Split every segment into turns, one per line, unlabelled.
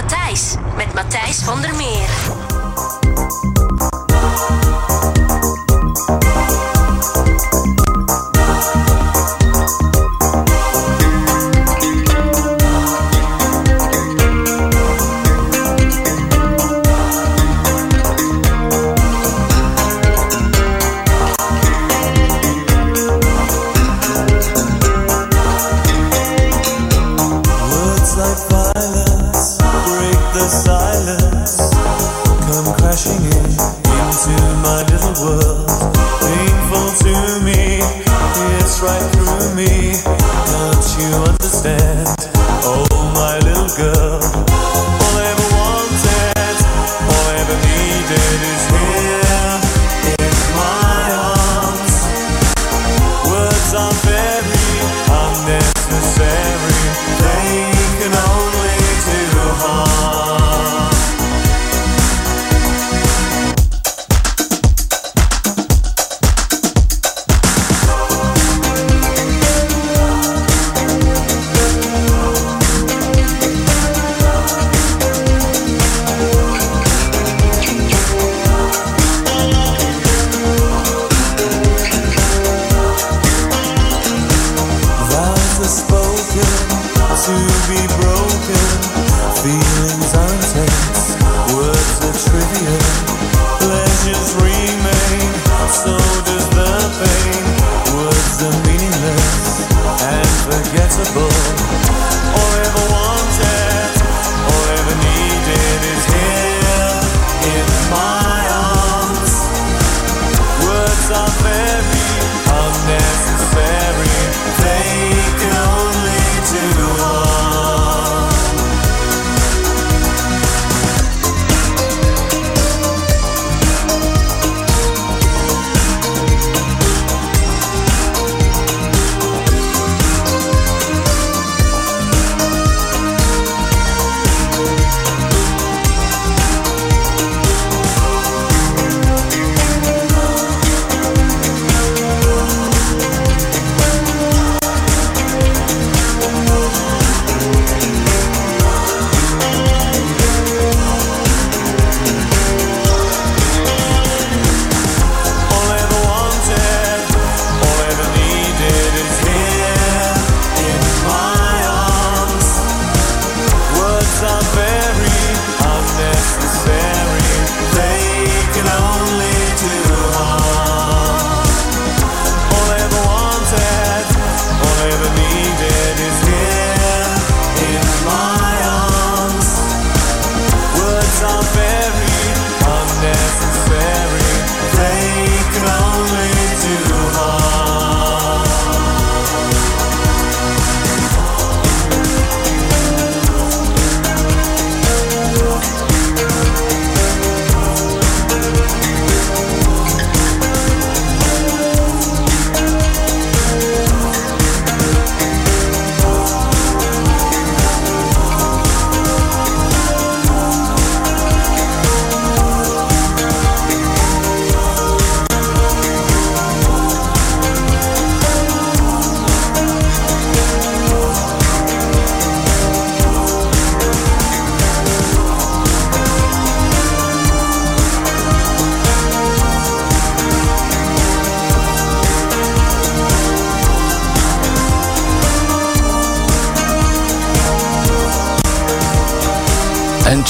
Matthijs. Met Matthijs van der Meer.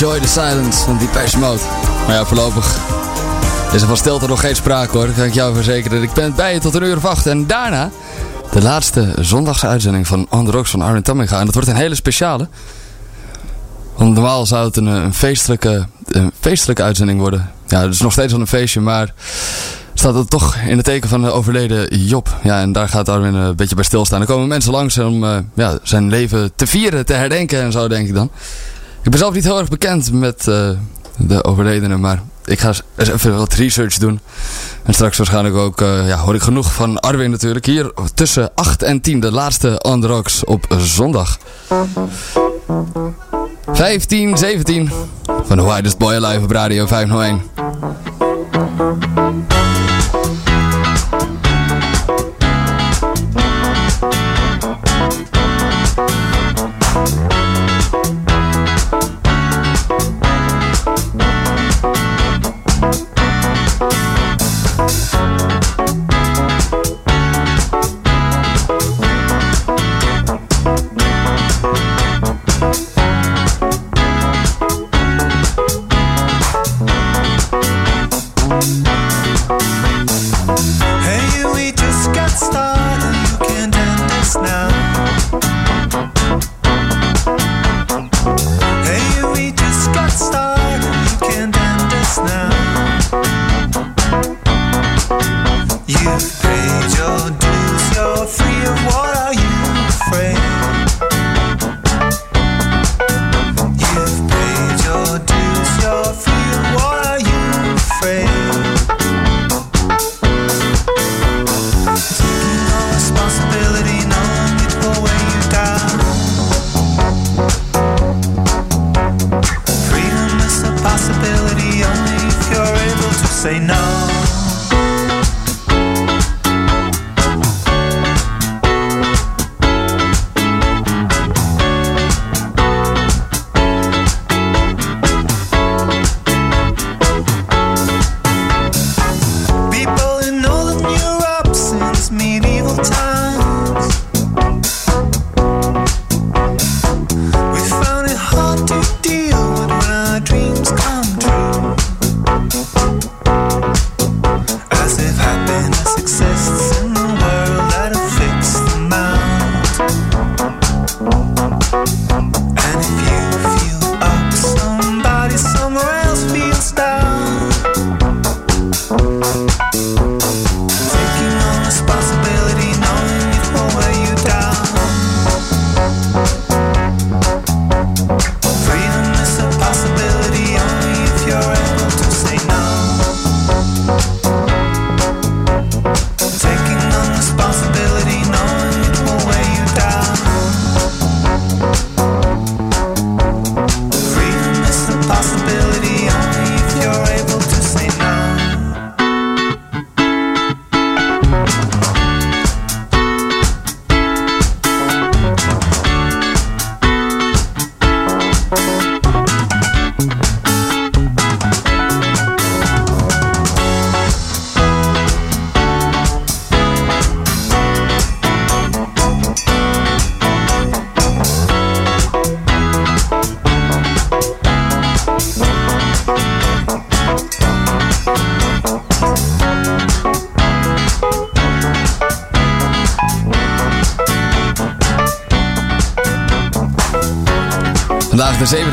Enjoy the silence van Depeche Mode. Maar ja, voorlopig is er van stilte nog geen sprake hoor. Dat kan ik jou verzekeren. Ik ben bij je tot een uur of acht. En daarna de laatste zondagse uitzending van On The van Armin Tamminga. En dat wordt een hele speciale. Want normaal zou het een, een, feestelijke, een feestelijke uitzending worden. Ja, het is nog steeds wel een feestje, maar staat het toch in het teken van de overleden Job. Ja, en daar gaat Armin een beetje bij stilstaan. Er komen mensen langs om uh, ja, zijn leven te vieren, te herdenken en zo, denk ik dan. Ik ben zelf niet heel erg bekend met uh, de overledene, maar ik ga even wat research doen. En straks waarschijnlijk ook, uh, ja, hoor ik genoeg van Arwin natuurlijk. Hier tussen 8 en 10, de laatste Rocks op zondag. 15, 17 van The Widest Boy Alive op Radio 501.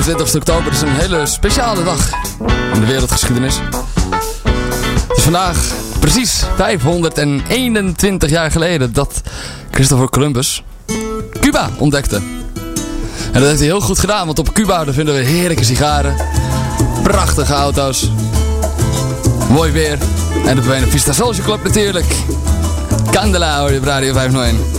27 oktober is een hele speciale dag in de wereldgeschiedenis. Het is vandaag precies 521 jaar geleden dat Christopher Columbus Cuba ontdekte. En dat heeft hij heel goed gedaan, want op Cuba vinden we heerlijke sigaren, prachtige auto's, mooi weer en de een Vista Social Club natuurlijk. Candela hoor je op Radio 501.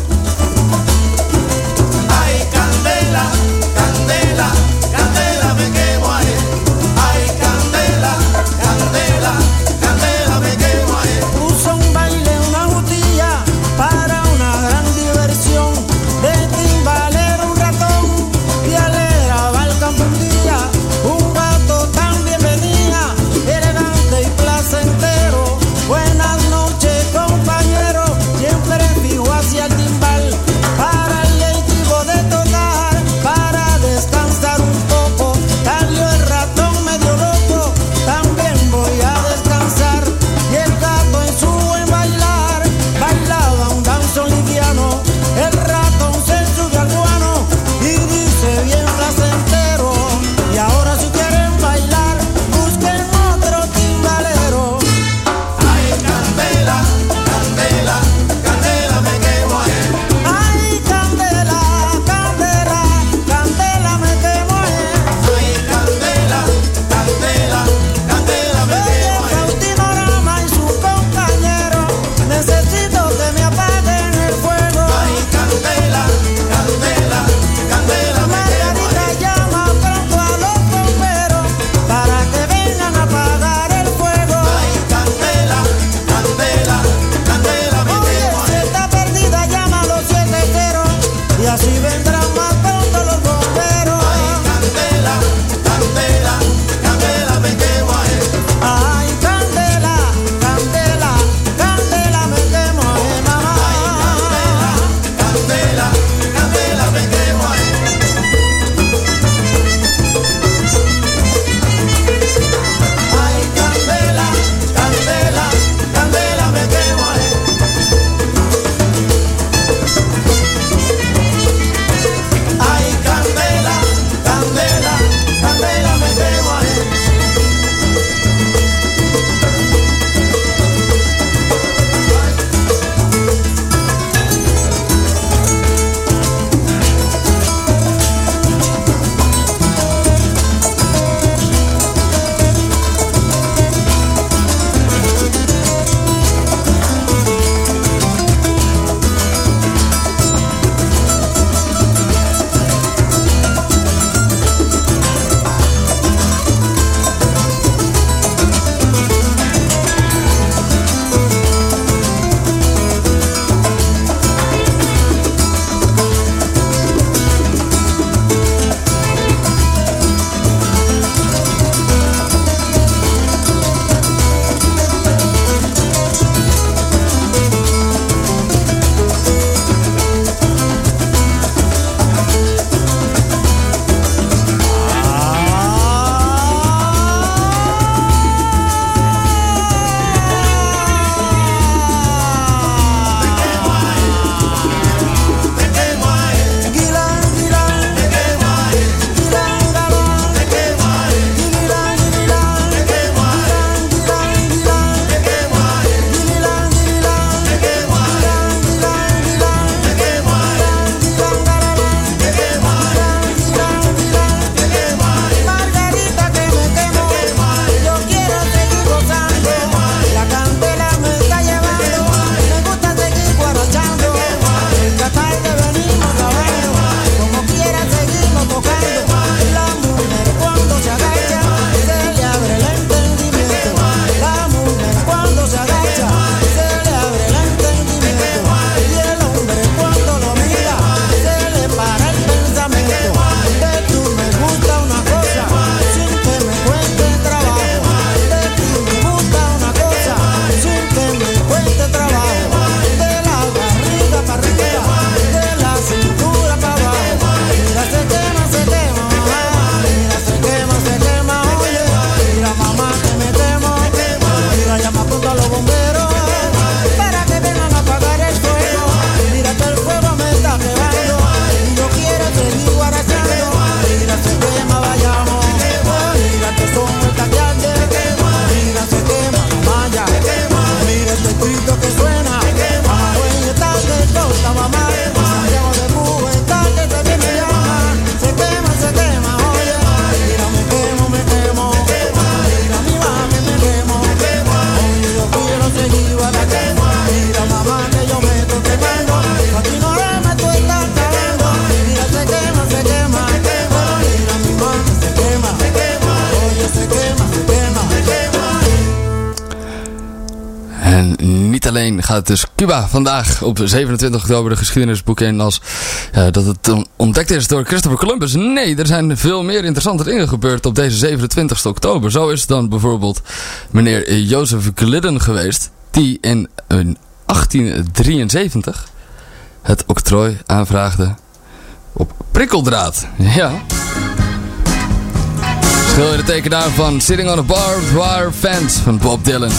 Dus Cuba vandaag op 27 oktober de geschiedenisboek in als dat het ontdekt is door Christopher Columbus. Nee, er zijn veel meer interessante dingen gebeurd op deze 27 oktober. Zo is dan bijvoorbeeld meneer Joseph Glidden geweest, die in 1873 het octrooi aanvraagde op prikkeldraad. Ja. Schilder de tekenaar van Sitting on a Barbed Wire Fence van Bob Dylan.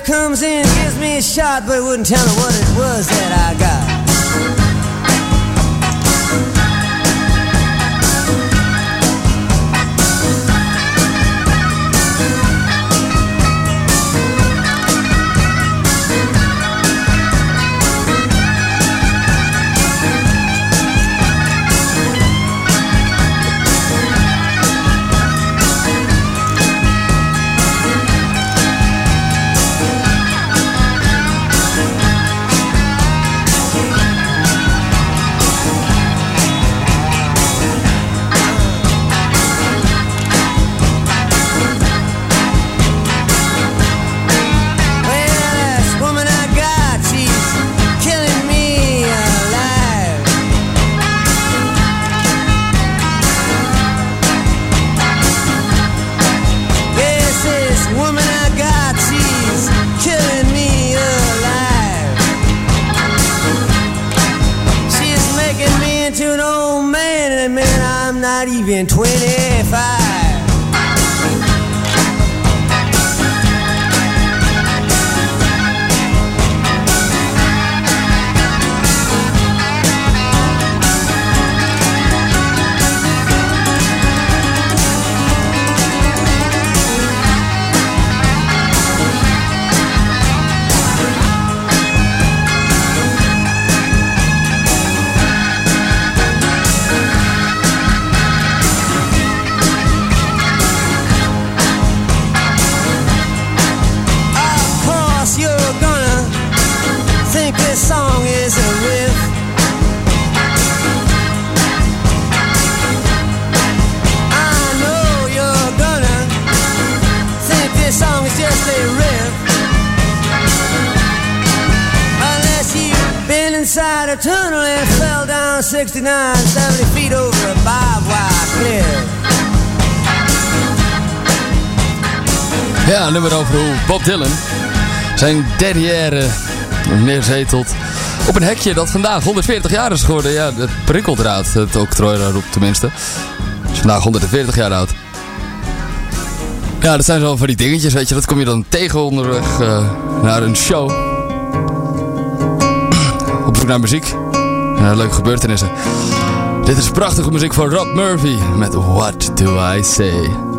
Comes in, gives me a shot, but wouldn't tell me what it was that I got.
Dylan zijn derrière neerzetelt op een hekje dat vandaag 140 jaar is geworden. Ja, het prikkeldraad, het octrooi daarop tenminste. Is vandaag 140 jaar oud. Ja, dat zijn zo van die dingetjes, weet je. Dat kom je dan tegen onderweg uh, naar een show naar muziek. Uh, leuke gebeurtenissen. Dit is prachtige muziek van Rob Murphy met What Do I Say.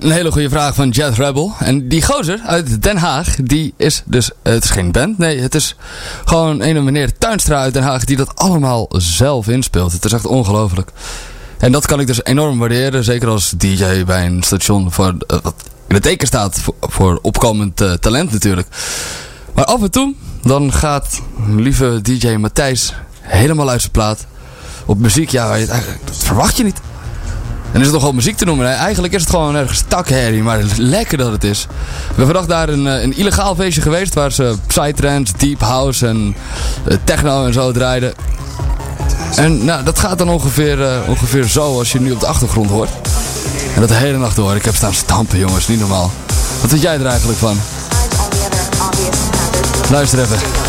Een hele goede vraag van Jet Rebel. En die gozer uit Den Haag, die is dus... eh, het is geen band, nee, het is gewoon een meneer Tuinstra uit Den Haag... die dat allemaal zelf inspeelt. Het is echt ongelooflijk. En dat kan ik dus enorm waarderen. Zeker als DJ bij een station voor, eh, wat in het teken staat voor, opkomend eh, talent natuurlijk. Maar af en toe, dan gaat lieve DJ Matthijs helemaal uit zijn plaat. Op muziek, ja, eigenlijk- dat verwacht je niet. En is het nog wel muziek te noemen? Eigenlijk is het gewoon ergens takherrie, maar lekker dat het is. We hebben vandaag daar een, eh, een illegaal feestje geweest waar ze psytrance, deep house en eh, techno en zo draaiden. En nou, dat gaat dan ongeveer, eh, ongeveer zo als je nu op de achtergrond hoort. En dat de hele nacht door. Ik heb staan stampen jongens, niet normaal. Wat vind jij er eigenlijk van? Luister even.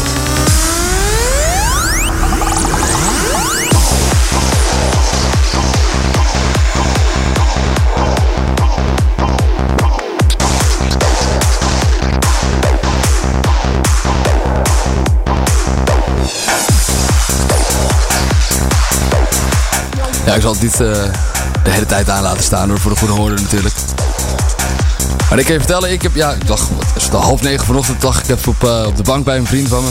Zal het niet eh, de hele tijd aan laten staan voor de goede hoorder natuurlijk. Maar ik kan je vertellen, ik heb, ja, ik dacht, het al half negen vanochtend, lag ik even op, eh, op de bank bij een vriend van me.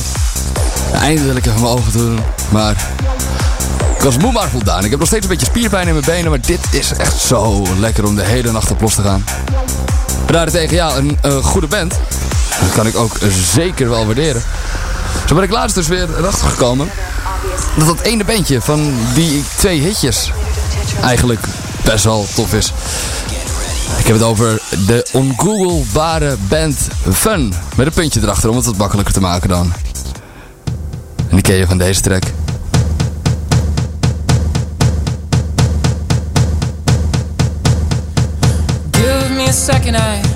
Ja, eindelijk even mijn ogen doen, maar ik was moe maar voldaan. Ik heb nog steeds een beetje spierpijn in mijn benen, maar dit is echt zo lekker om de hele nacht op los te gaan. Maar daarentegen, ja, een goede band, dat kan ik ook zeker wel waarderen. Zo ben ik laatst dus weer erachter gekomen dat dat ene bandje van die twee hitjes eigenlijk best wel tof is. Ik heb het over de ongooglebare band Fun. Met een puntje erachter om het wat makkelijker te maken dan. En die ken je van deze track.
Give me a second, I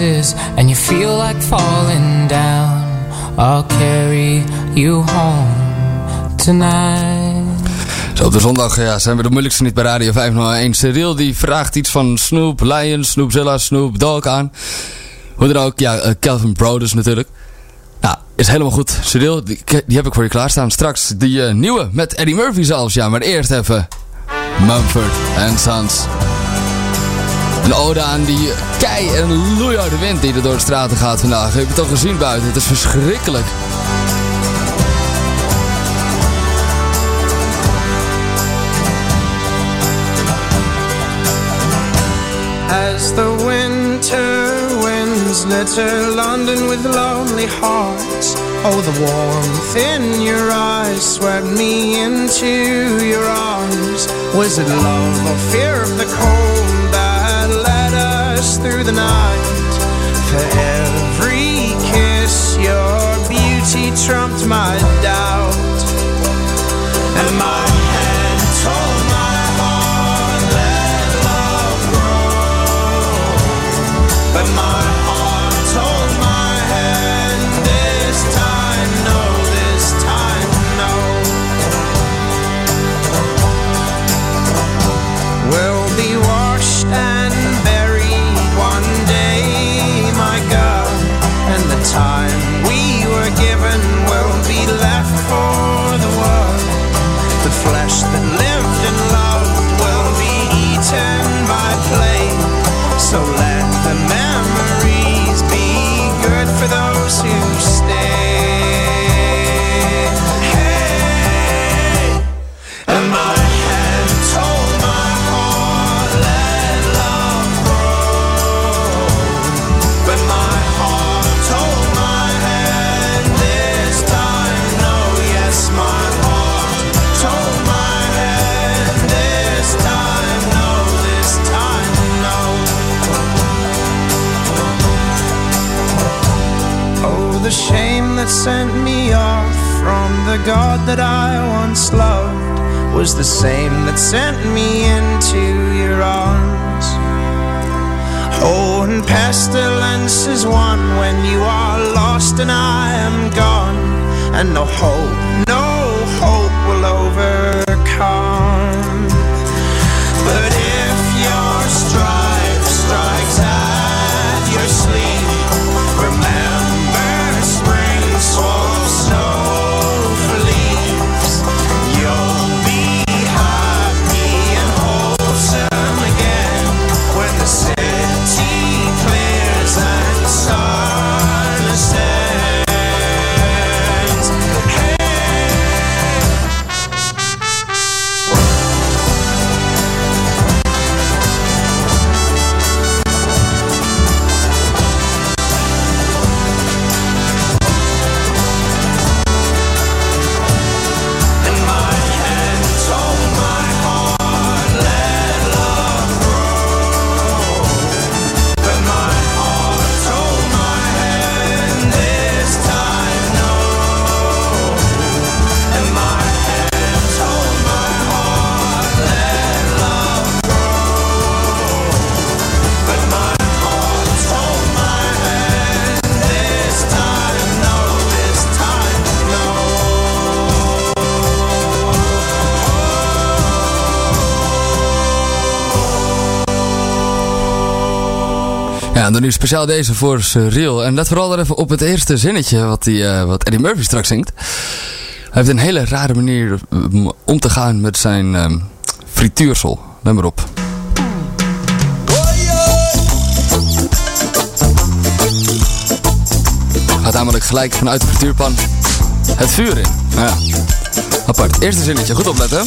And you feel like falling down, I'll carry you home tonight.
Zo op de zondag ja, zijn we de moeilijkste niet bij Radio 501. Cyril die vraagt iets van Snoop, Lion, Snoopzilla, Snoop Dogg aan. Hoe dan ook, ja, uh, Calvin Broders natuurlijk. Nou, is helemaal goed. Cyril, die, die heb ik voor je klaarstaan. Straks die uh, nieuwe met Eddie Murphy zelfs. Ja, maar eerst even Mumford Sons. Een ode aan die kei en loeiharde wind die er door de straten gaat vandaag. Heb je het al gezien buiten? Het is verschrikkelijk.
As the winter winds litter London with lonely hearts Oh, the warmth in your eyes swept me into your arms Was it love or fear of the cold through the night? For every kiss your beauty trumped my doubt And my God that I once loved was the same that sent me into your arms. Oh, and pestilence is one when you are lost and I am gone, and no hope, no
Ja, dan nu speciaal deze voor Cyril. En let vooral er even op het eerste zinnetje wat, die, eh, wat Eddie Murphy straks zingt. Hij heeft een hele rare manier eh, om te gaan met zijn ehm frituursel. Let maar op. Gaat namelijk gelijk vanuit de frituurpan het vuur in. Ja. Apart. Eerste zinnetje. Goed opletten.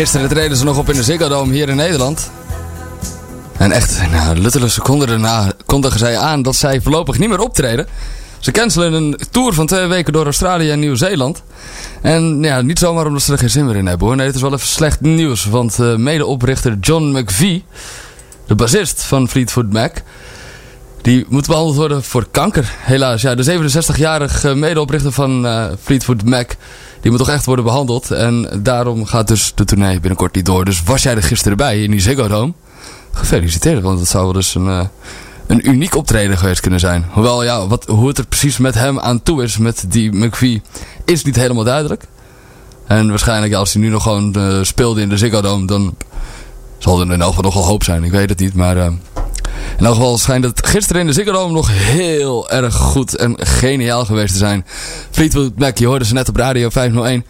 Gisteren treden ze nog op in de Ziggo Dome hier in Nederland. En echt, nou, luttele seconden daarna kondigen zij aan dat zij voorlopig niet meer optreden. Ze cancelen een tour van twee weken door Australië en Nieuw-Zeeland. En ja, niet zomaar omdat ze er geen zin meer in hebben hoor. Nee, het is wel even slecht nieuws. Want uh, medeoprichter John McVie, de bassist van Fleetwood Mac... Die moet behandeld worden voor kanker, helaas. Ja, de 67-jarige medeoprichter van uh, Fleetwood Mac... die moet toch echt worden behandeld. En daarom gaat dus de tournee binnenkort niet door. Dus was jij er gisteren bij in die Ziggo Dome... Gefeliciteerd, want het zou wel dus een, uh, een uniek optreden geweest kunnen zijn. Hoewel, ja, wat, hoe het er precies met hem aan toe is, met die McVie, is niet helemaal duidelijk. En waarschijnlijk, als hij nu nog gewoon uh, speelde in de Ziggo Dome, dan zal er in elk geval nogal hoop zijn. Ik weet het niet, maar... In elk geval schijnt het gisteren in de Ziggo nog heel erg goed en geniaal geweest te zijn. Fleetwood Mac, je hoorde ze net op Radio 501.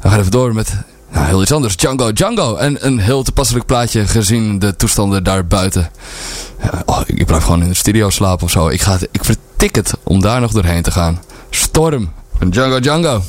We gaan even door met nou, heel iets anders. Django Django. En een heel toepasselijk plaatje gezien de toestanden daar buiten. Oh, ik blijf gewoon in de studio slapen of zo. Ik, ga, ik vertik het om daar nog doorheen te gaan. Storm Django Django.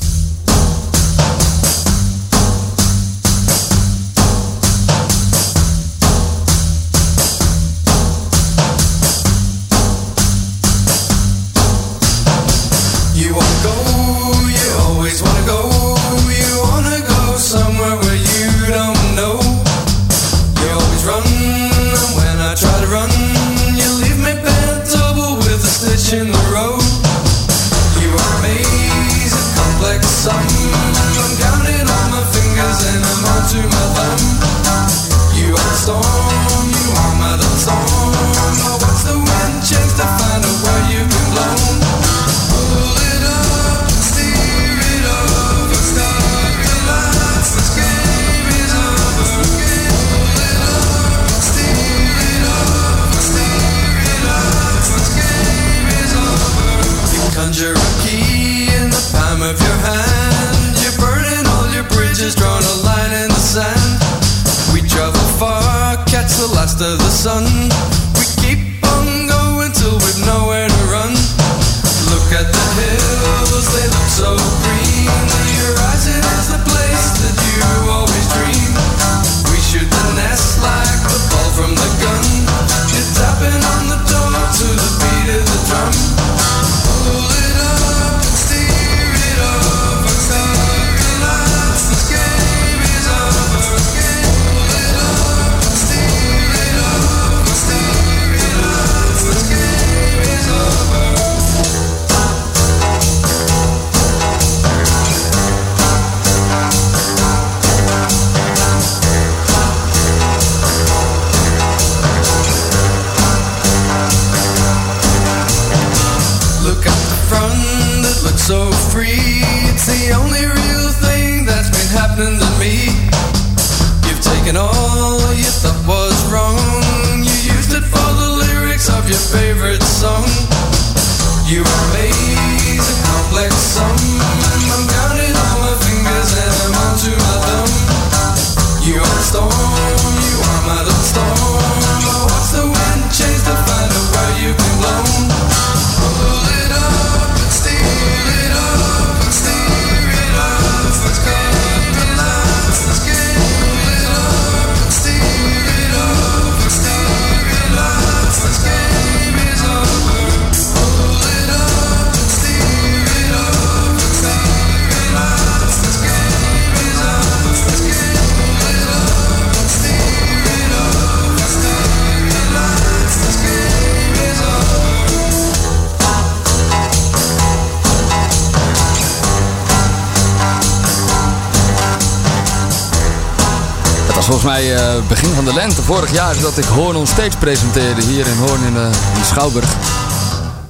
Vorig jaar dat ik Hoorn on presenteerde hier in Hoorn in de, de Schouwburg.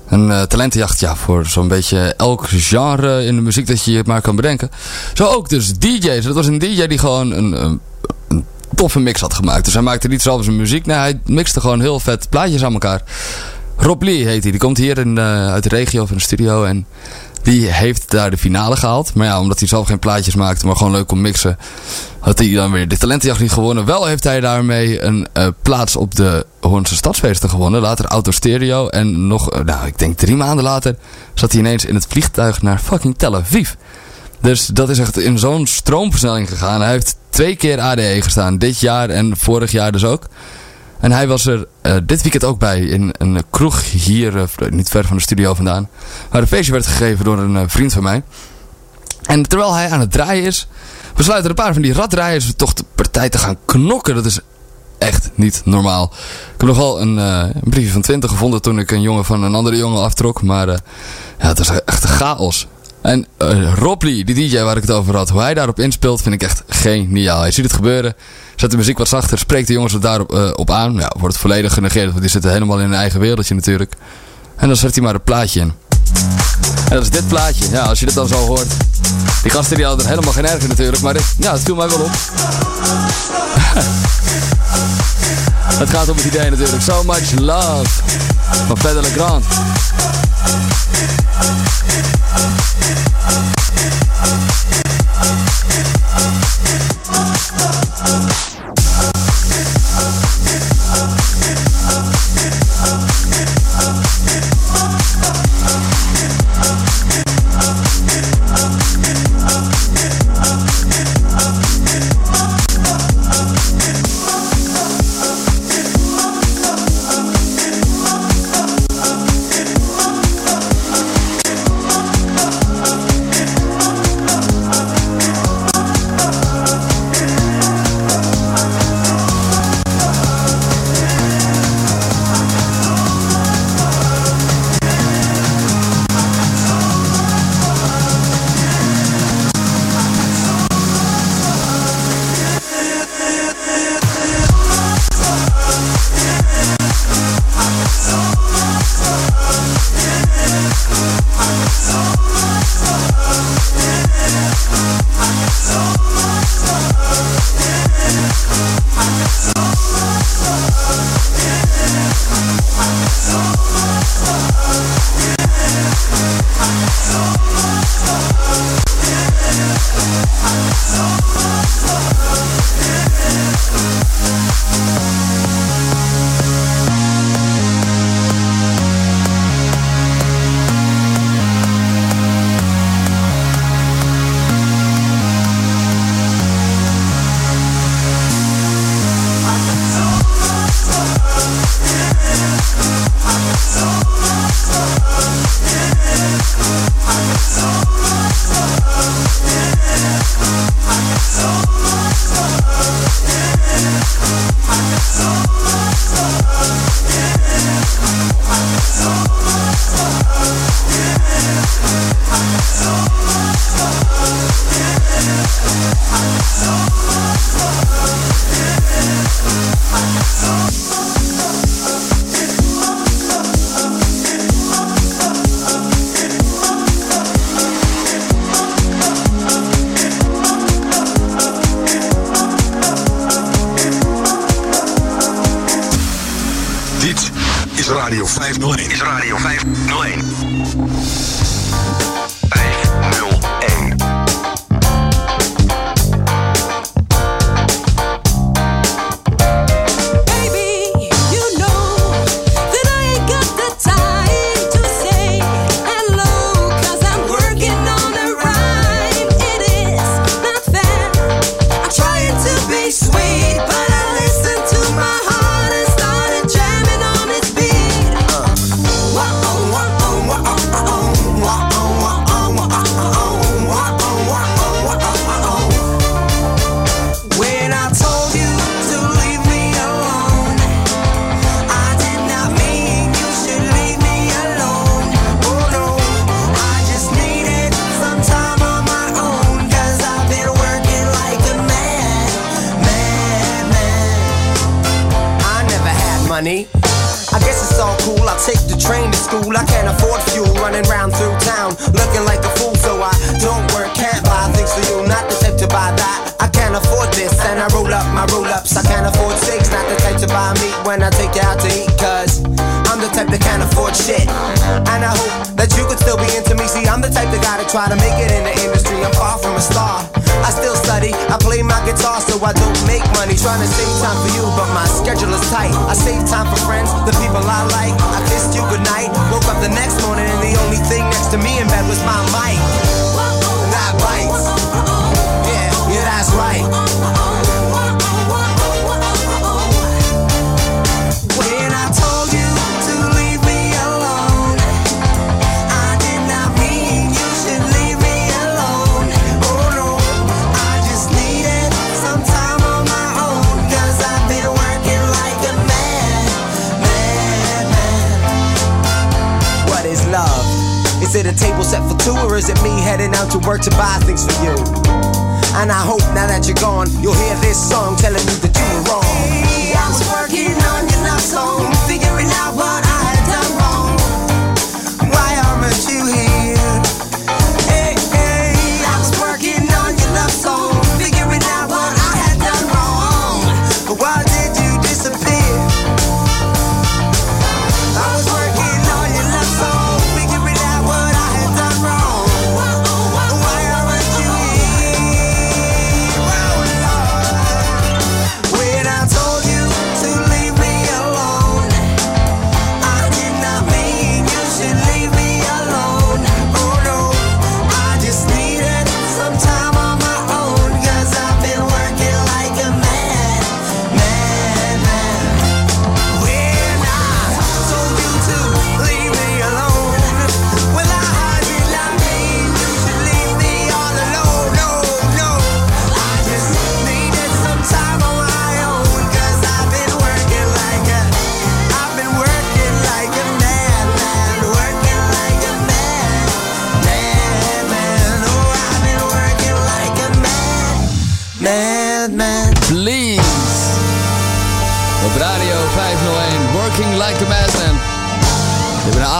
Een eh, talentenjacht, ja, voor zo'n beetje elk genre in de muziek dat je maar kan bedenken. Zo ook dus DJ's. Dat was een DJ die gewoon een, een, toffe mix had gemaakt. Dus hij maakte niet zelf zijn muziek. Nee, hij mixte gewoon heel vet plaatjes aan elkaar. Rob Lee heet hij. Die komt hier in, eh, uit de regio van de studio en die heeft daar de finale gehaald. Maar ja, omdat hij zelf geen plaatjes maakte, maar gewoon leuk kon mixen, had hij dan weer de talentenjacht niet gewonnen. Wel heeft hij daarmee een eh, plaats op de Hoornse Stadsfeesten gewonnen. Later Auto Stereo. En nog, eh, nou, ik denk drie maanden later zat hij ineens in het vliegtuig naar fucking Tel Aviv.
Dus dat is echt in zo'n stroomversnelling gegaan. Hij heeft twee keer ADE gestaan. Dit jaar en vorig jaar dus ook. En hij was er eh, dit weekend ook bij in een kroeg hier, niet ver van de studio vandaan. Waar een feestje werd gegeven door een vriend van mij. En terwijl hij aan het draaien is, besluiten een paar van die raddraaiers toch de partij te gaan knokken. Dat is echt niet normaal. Ik heb nogal een, eh, een briefje van 20 gevonden toen ik een jongen van een andere jongen aftrok. Maar eh, ja, het is echt chaos. En uh, die DJ waar ik het over had, hoe hij daarop inspeelt, vind ik echt geniaal. Je ziet het gebeuren, zet de muziek wat zachter, spreekt de jongens er daarop op aan. Ja, wordt het volledig genegeerd, want die zitten helemaal in hun eigen wereldje natuurlijk. En dan zet hij maar een plaatje in. En dat is dit plaatje. Ja, als je dit dan zo hoort. Die gasten die hadden er helemaal geen erg natuurlijk, maar ja, het viel mij wel op. het gaat om het idee natuurlijk. So much love van Fede Legrand.
Through town looking like a fool. So I don't work, can't buy things for you. Not the type to buy that. I can't afford this. And I roll up my roll ups. I can't afford steaks. Not the type to buy meat when I take you out to eat. Cause I'm the type that can't afford shit. And I hope that you could still be into me. See, I'm the type that gotta try to make it in the industry. I'm far from a star. I still study, I play my guitar so I don't make money. Trying to save time for you, but my schedule is tight. I save time for friends, the people I like. I kissed you goodnight, woke up the next morning, and the thing next to me in bed was my mic. it a table set for two, or is it me heading out to work to buy things for you? And I hope now that you're gone, you'll hear this song telling you that you were wrong. Hey, I was working on your love song.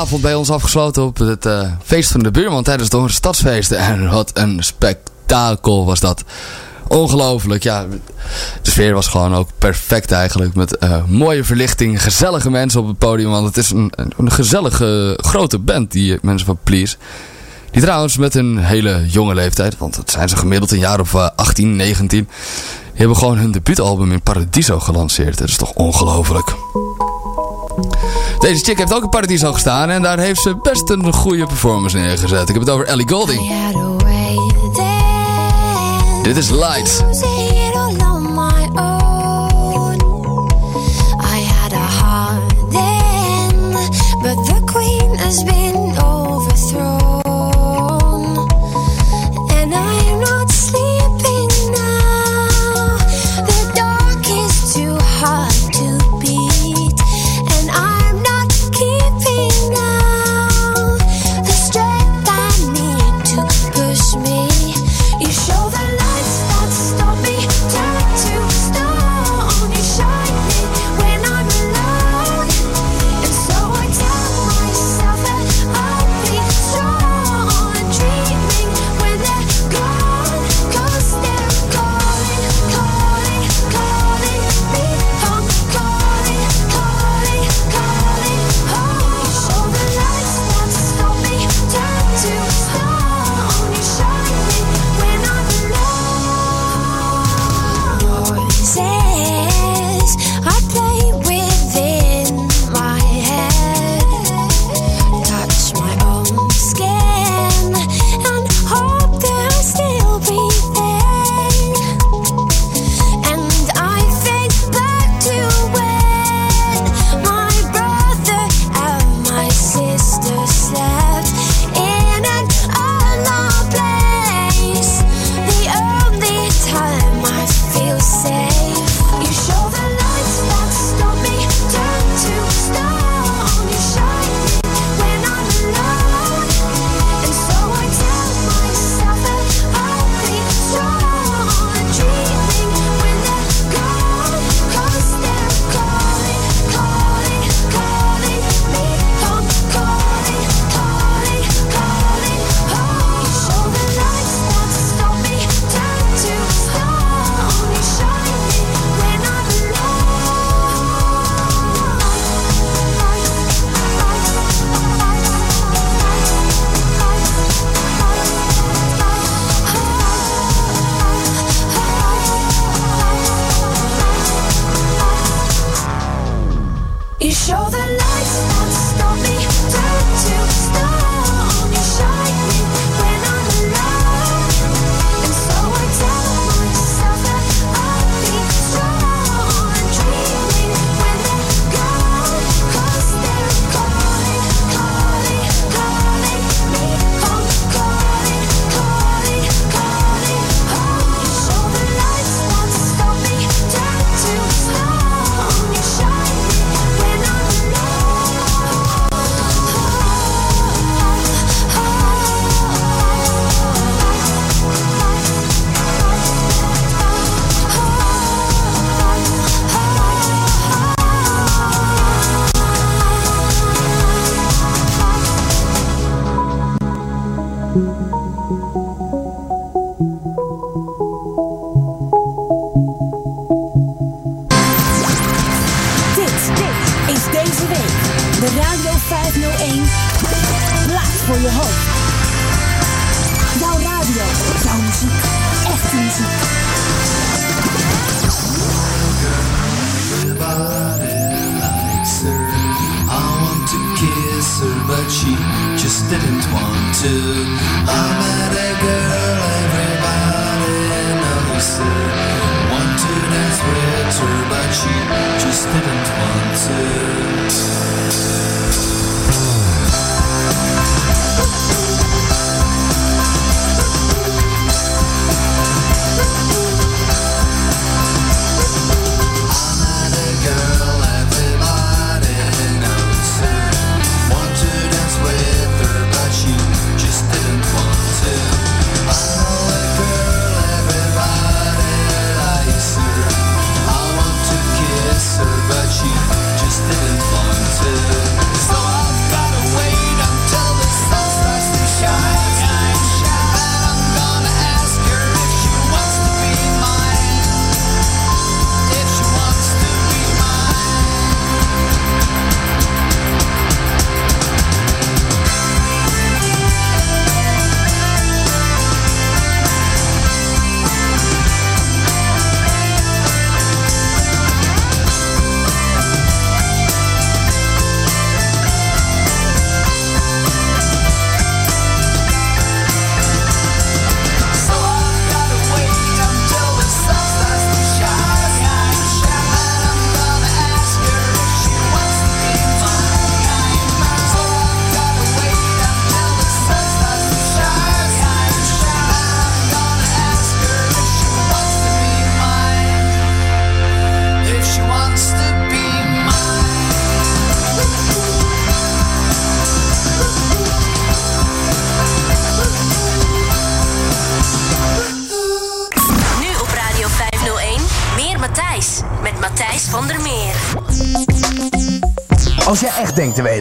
avond bij ons afgesloten op het uh, feest van de buurman tijdens de stadsfeesten. En wat een spektakel was dat. Ongelooflijk, ja. De sfeer was gewoon ook perfect eigenlijk. Met eh, mooie verlichting, gezellige mensen op het podium. Want het is een, een gezellige grote band, die eh, mensen van Please. Die trouwens met een hele jonge leeftijd, want het zijn ze gemiddeld een jaar of 18, 19. Hebben gewoon hun debuutalbum in Paradiso gelanceerd. Dat is toch ongelooflijk. Deze chick heeft ook een paradies al gestaan en daar heeft ze best een goede performance neergezet. Ik heb het over Ellie Golding. Dit is Light.
Has been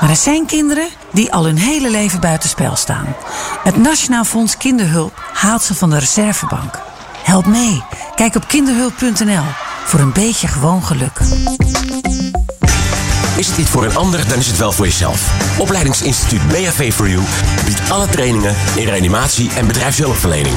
Maar er zijn kinderen die al hun hele leven buitenspel staan. Het Nationaal Fonds Kinderhulp haalt ze van de reservebank. Help mee. Kijk op kinderhulp.nl voor een beetje gewoon geluk.
Is het niet voor een ander, dan is het wel voor jezelf. Opleidingsinstituut BHV for You biedt alle trainingen in reanimatie en bedrijfshulpverlening.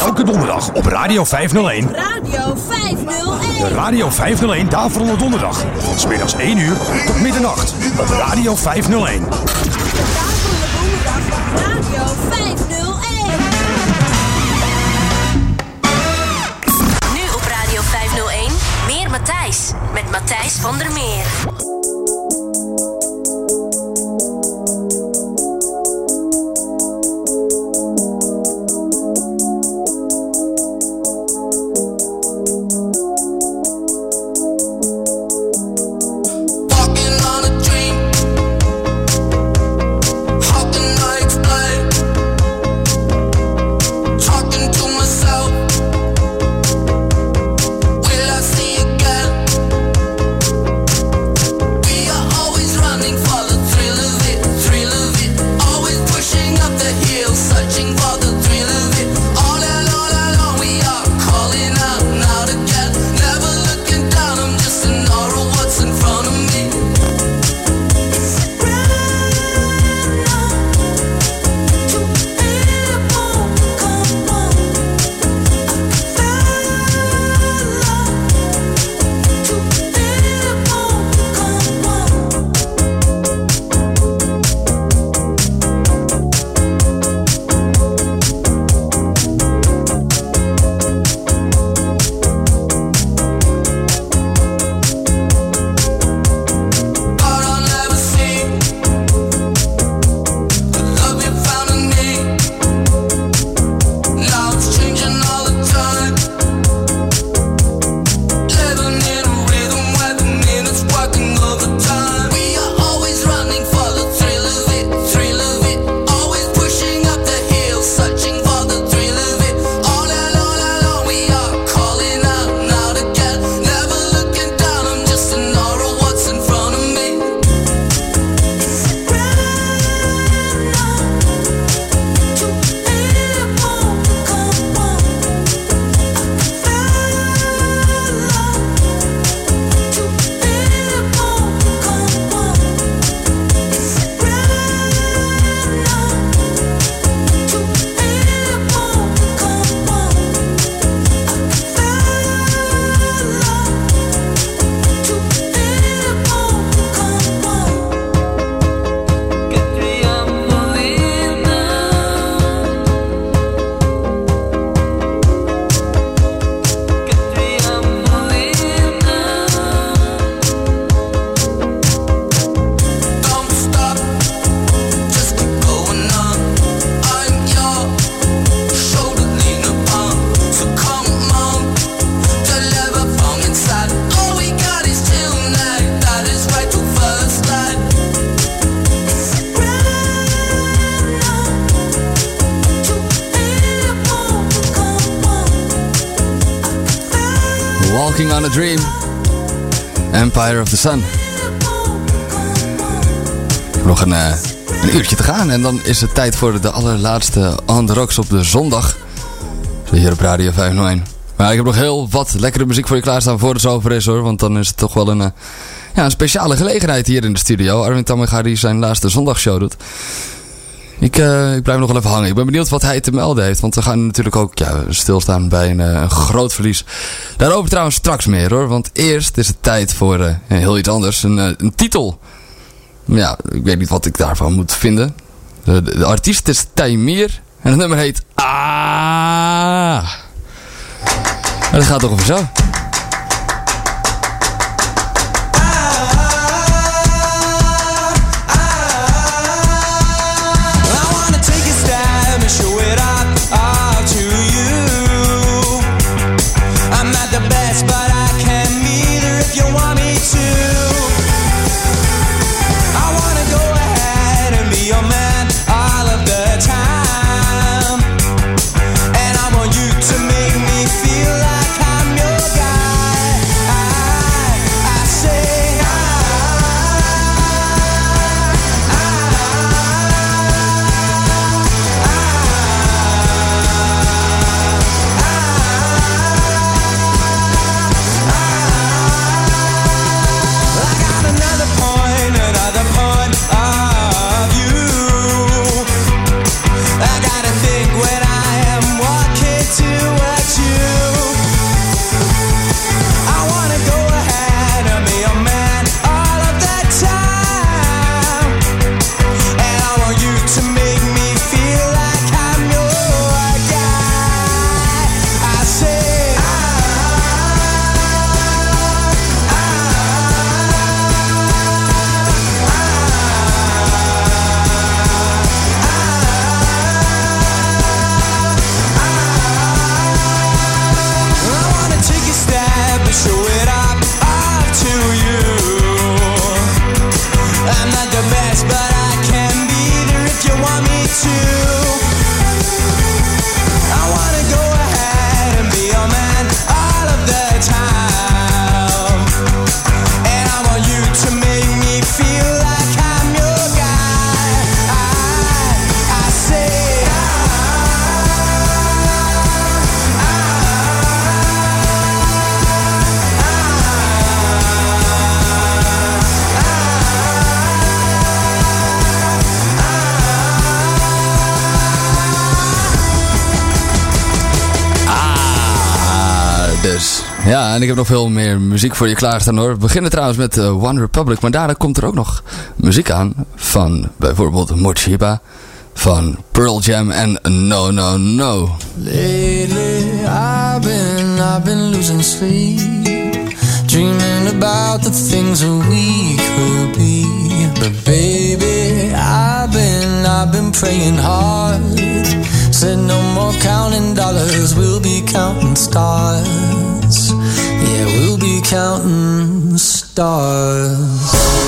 Elke donderdag op Radio 501.
Radio 501.
De Radio 501 Daverende Donderdag. Van 's middags 1 uur tot middernacht op Radio 501.
Radio 501.
Nu op Radio 501. Meer Matthijs. Met Matthijs van der Meer.
En dan is het tijd voor de allerlaatste On Rocks op de zondag. Hier op Radio 501. Maar ik heb nog heel wat lekkere muziek voor je klaarstaan voor het zover is hoor. Want dan is het toch wel een, eh, ja, een speciale gelegenheid hier in de studio. Armin Tamega die zijn laatste zondagshow doet. Ik, eh, ik blijf nog wel even hangen. Ik ben benieuwd wat hij te melden heeft. Want we gaan natuurlijk ook ja, stilstaan bij een, eh, groot verlies. Daarover trouwens straks meer hoor. Want eerst is het tijd voor heel iets anders. Een, een titel. Ja, ik weet niet wat ik daarvan moet vinden. De, artiest is Taimir. En het nummer heet Ah. En dat gaat toch over zo. En ik heb nog veel meer muziek voor je klaarstaan hoor. We beginnen trouwens met eh, One Republic, maar daarna komt er ook nog muziek aan van bijvoorbeeld Mochiba, van Pearl Jam en No No No.
Lately, I've been, I've been losing sleep, dreaming about the things we could be. But baby, I've been, I've been praying hard. Said no more counting dollars, we'll be counting stars. Yeah, we'll be counting stars.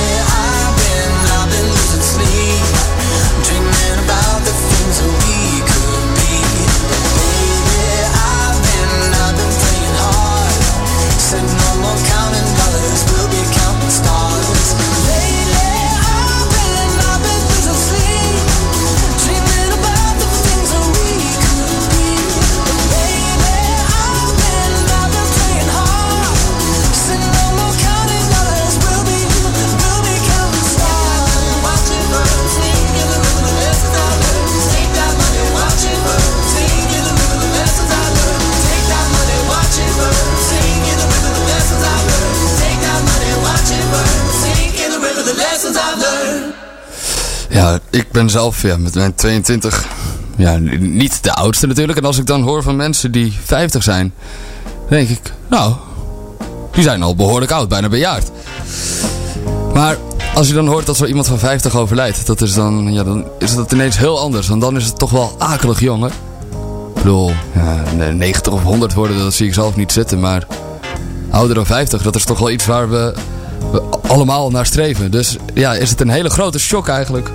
Ik ben zelf ja, met mijn 22 ja, niet de oudste natuurlijk. En als ik dan hoor van mensen die 50 zijn, denk ik, nou, die zijn al behoorlijk oud, bijna bejaard. Maar als je dan hoort dat zo iemand van 50 overlijdt, dat is dan, ja, dan is dat ineens heel anders. Want dan is het toch wel akelig jong, hè? Ik bedoel, ja, 90 of 100 worden, dat zie ik zelf niet zitten. Maar ouder dan 50, dat is toch wel iets waar we, we allemaal naar streven. Dus ja, is het een hele grote shock eigenlijk.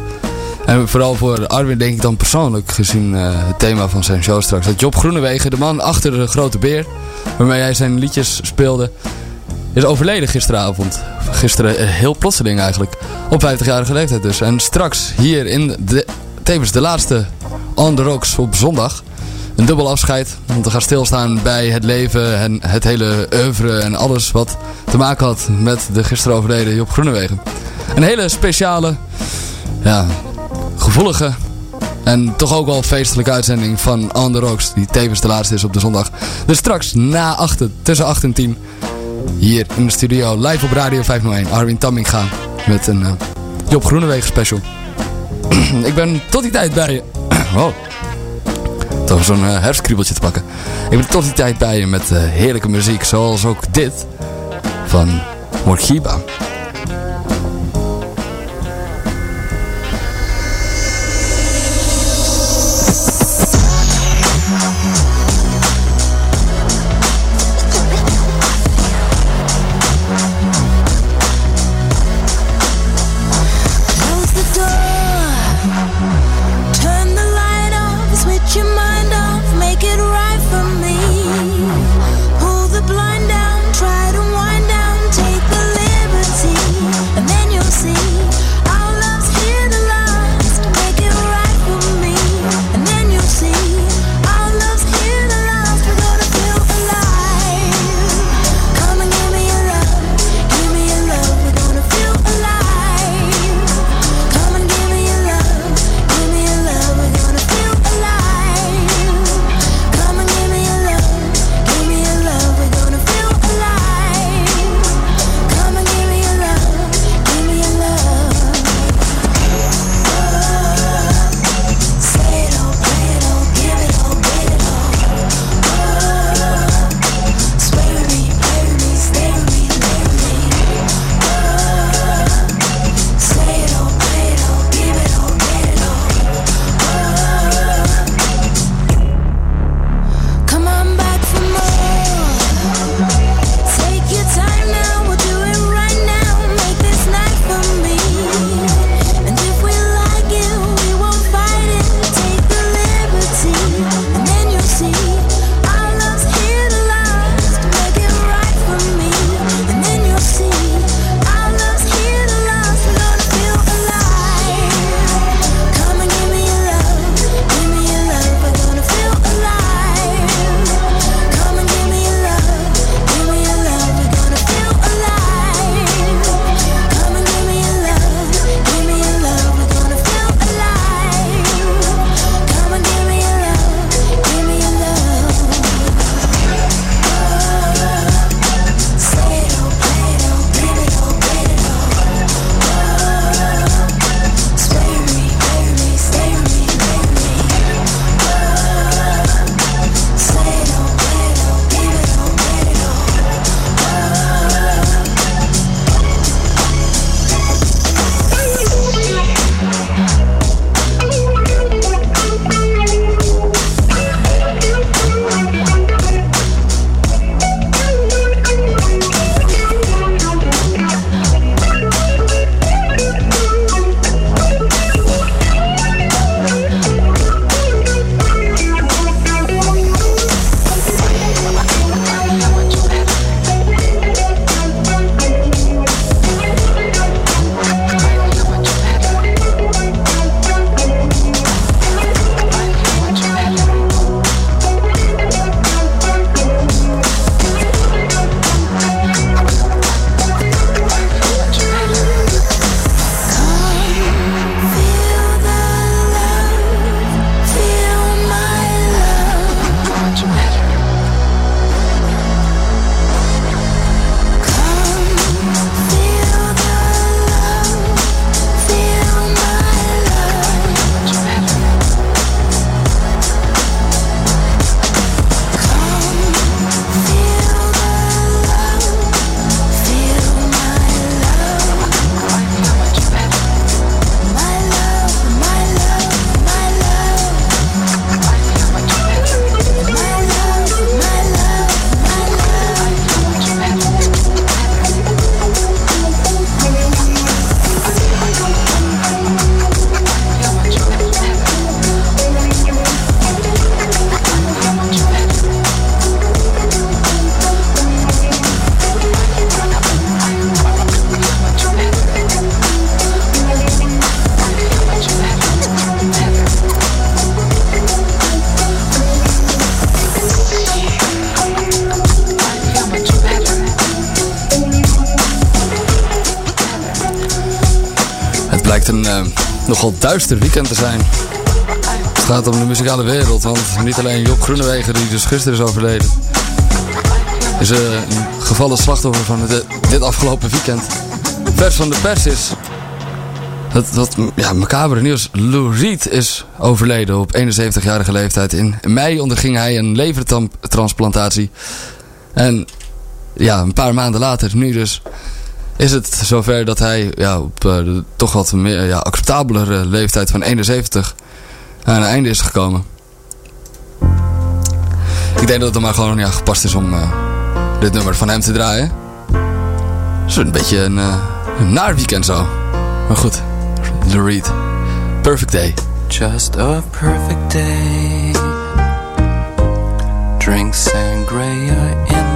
En vooral voor Arwin denk ik dan persoonlijk, gezien eh, het thema van zijn show straks. Dat Job Groenewegen, de man achter de grote beer, waarmee hij zijn liedjes speelde, is overleden gisteravond. Gisteren eh, heel plotseling eigenlijk. Op 50-jarige leeftijd dus. En straks hier in de, tevens de laatste On The Rocks op zondag. Een dubbel afscheid. Want we gaan stilstaan bij het leven en het hele oeuvre en alles wat te maken had met de gisteren overleden Job Groenewegen. Een hele speciale, ja, gevoelige en toch ook wel feestelijke uitzending van On The. Die tevens de laatste is op de zondag. Dus straks na achten, tussen 8 en 10. Hier in de studio, live op Radio 501. Arwin Tamminga met een eh, Job Groenewegen special. ik ben tot die tijd bij je. wow. Toch zo'n eh, herfstkriebeltje te pakken. Ik ben tot die tijd bij je met eh, heerlijke muziek. Zoals ook dit van Morgiba. Nogal duister weekend te zijn. Het gaat om de muzikale wereld, want niet alleen Job Groenewegen, die dus gisteren is overleden, is eh, een gevallen slachtoffer van dit, afgelopen weekend. Vers van de pers is dat, dat ja, macabere nieuws. Lou Reed is overleden op 71-jarige leeftijd. In mei onderging hij een levertransplantatie. En ja, een paar maanden later, nu dus, is het zover dat hij ja, op eh, toch wat meer ja, acceptabelere leeftijd van 71 aan een einde is gekomen. Ik denk dat het maar gewoon ja, gepast is om eh, dit nummer van hem te draaien. Het is een beetje een, eh, een naar weekend zo. Maar goed, Lou Reed. Perfect day.
Just a perfect day. Drink sangria in the.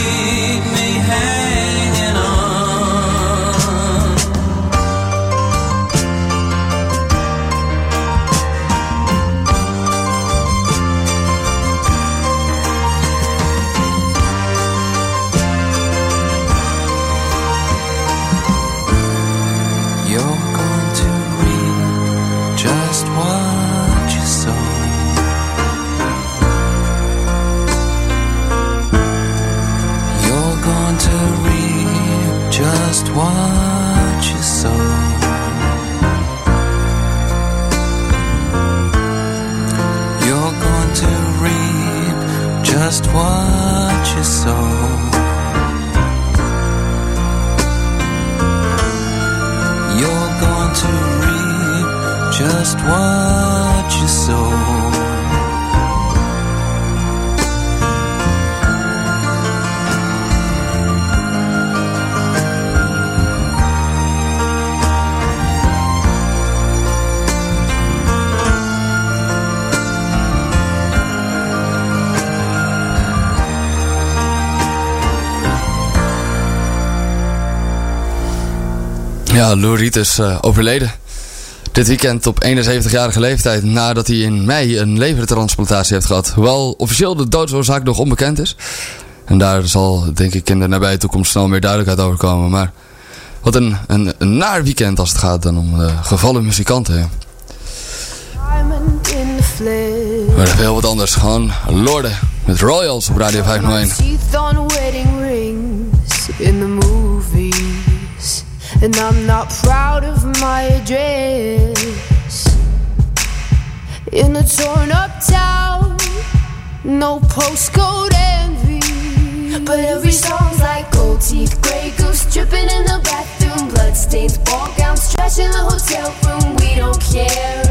just what you
Ja, Lou Reed is eh, overleden. Dit weekend op 71-jarige leeftijd nadat hij in mei een levertransplantatie heeft gehad. Hoewel officieel de doodsoorzaak nog onbekend is. En daar zal denk ik in de nabije toekomst snel meer duidelijkheid over komen. Maar wat een, een, een naar weekend als het gaat dan om eh, gevallen muzikanten. ja. Maar even heel wat anders. Gewoon Lorde met Royals op Radio 501.
And I'm not proud of my address. In a torn up town, no postcode envy. But every song's like gold teeth, gray goose dripping in the bathroom, bloodstains, ball gowns, trash in the hotel room. We don't care.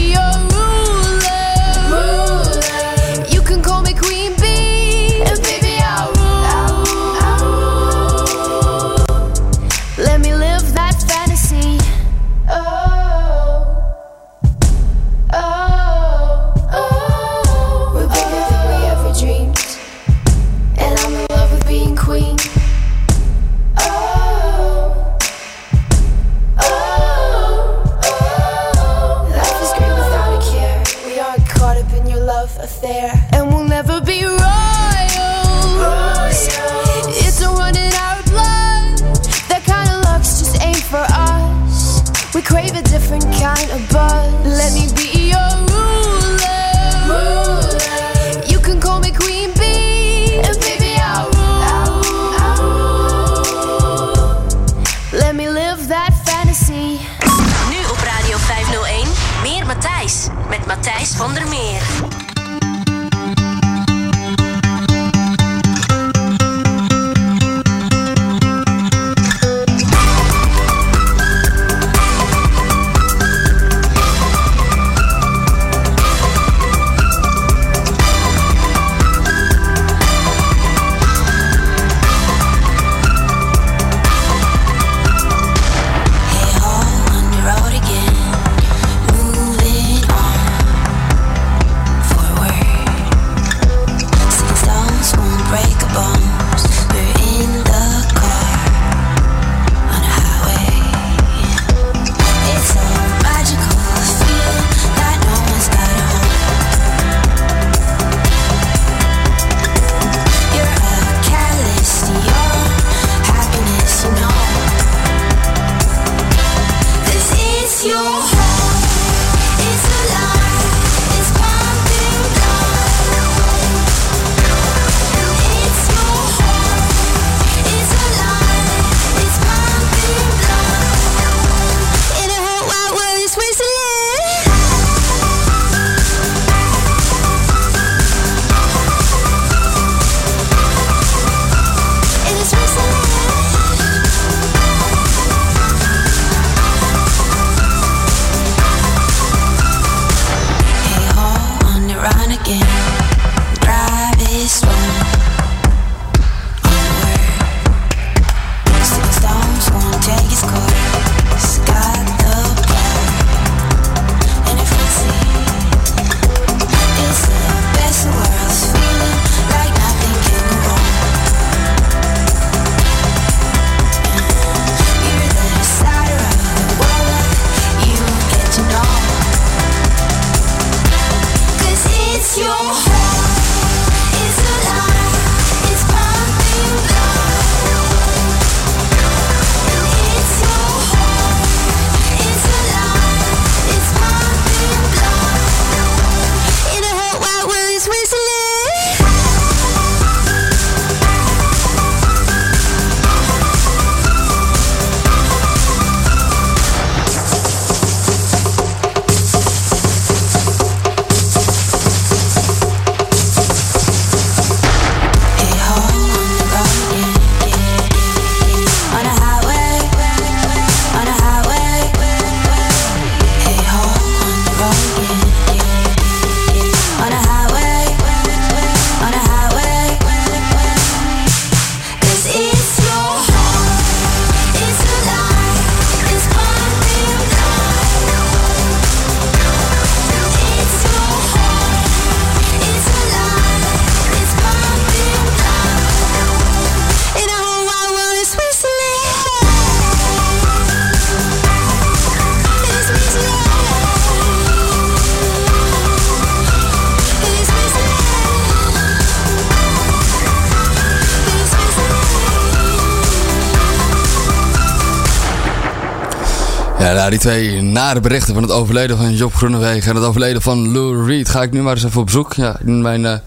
Ja, nou, die twee nare berichten van het overleden van Job Groenewegen en het overleden van Lou Reed ga ik nu maar eens even op zoek. Ja, in mijn, eh,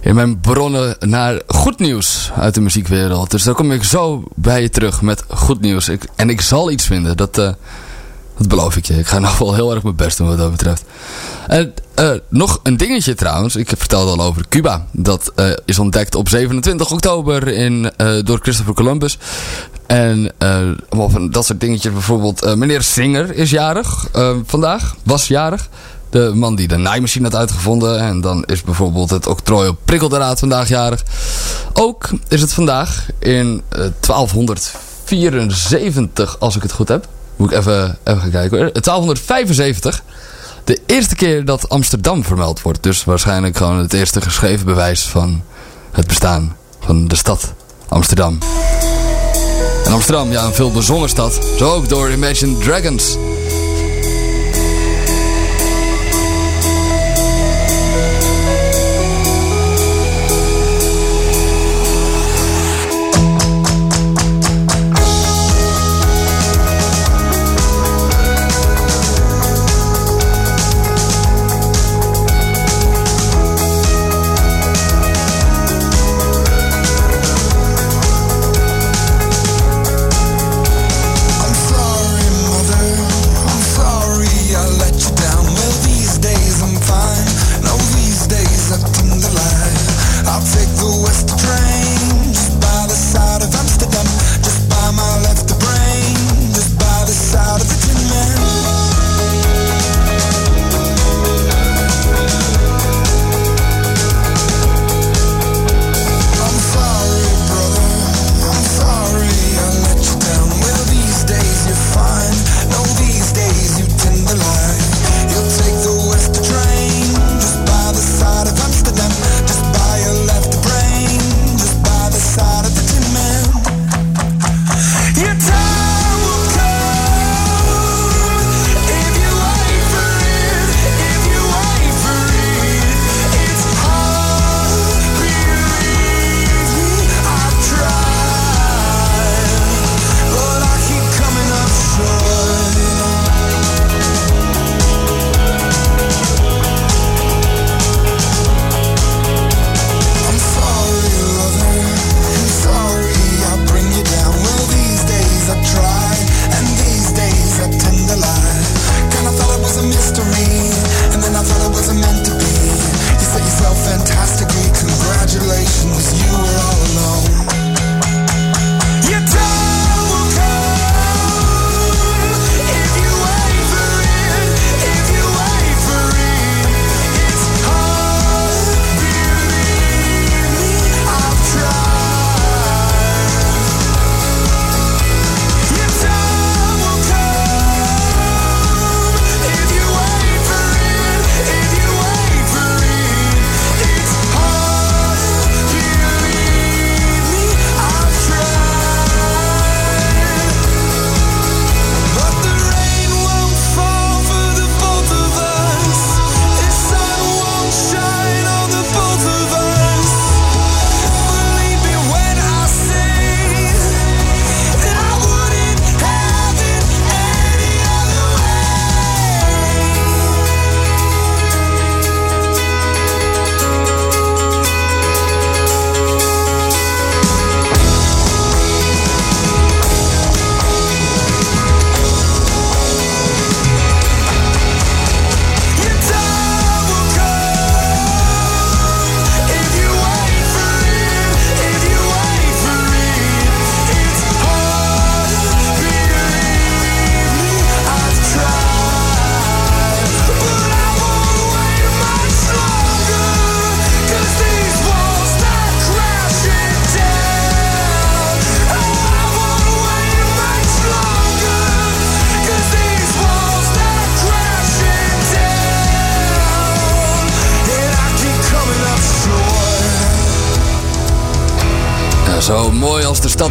in mijn bronnen naar goed nieuws uit de muziekwereld. Dus daar kom ik zo bij je terug met goed nieuws. Ik, en ik zal iets vinden, dat, eh, dat beloof ik je. Ik ga nog wel heel erg mijn best doen wat dat betreft. En eh, nog een dingetje trouwens. Ik vertelde al over Cuba. Dat eh, is ontdekt op 27 oktober in, eh, door Christopher Columbus. En dat soort dingetjes. Bijvoorbeeld meneer Singer is jarig vandaag. Was jarig. De man die de naaimachine had uitgevonden. En dan is bijvoorbeeld het octrooi op prikkeldraad vandaag jarig. Ook is het vandaag in eh, 1274, als ik het goed heb. Moet ik even, even gaan kijken hoor. 1275. De eerste keer dat Amsterdam vermeld wordt. Dus waarschijnlijk gewoon het eerste geschreven bewijs van het bestaan van de stad Amsterdam. En Amsterdam, ja, een veel bezongen stad. Zo ook door Imagine Dragons.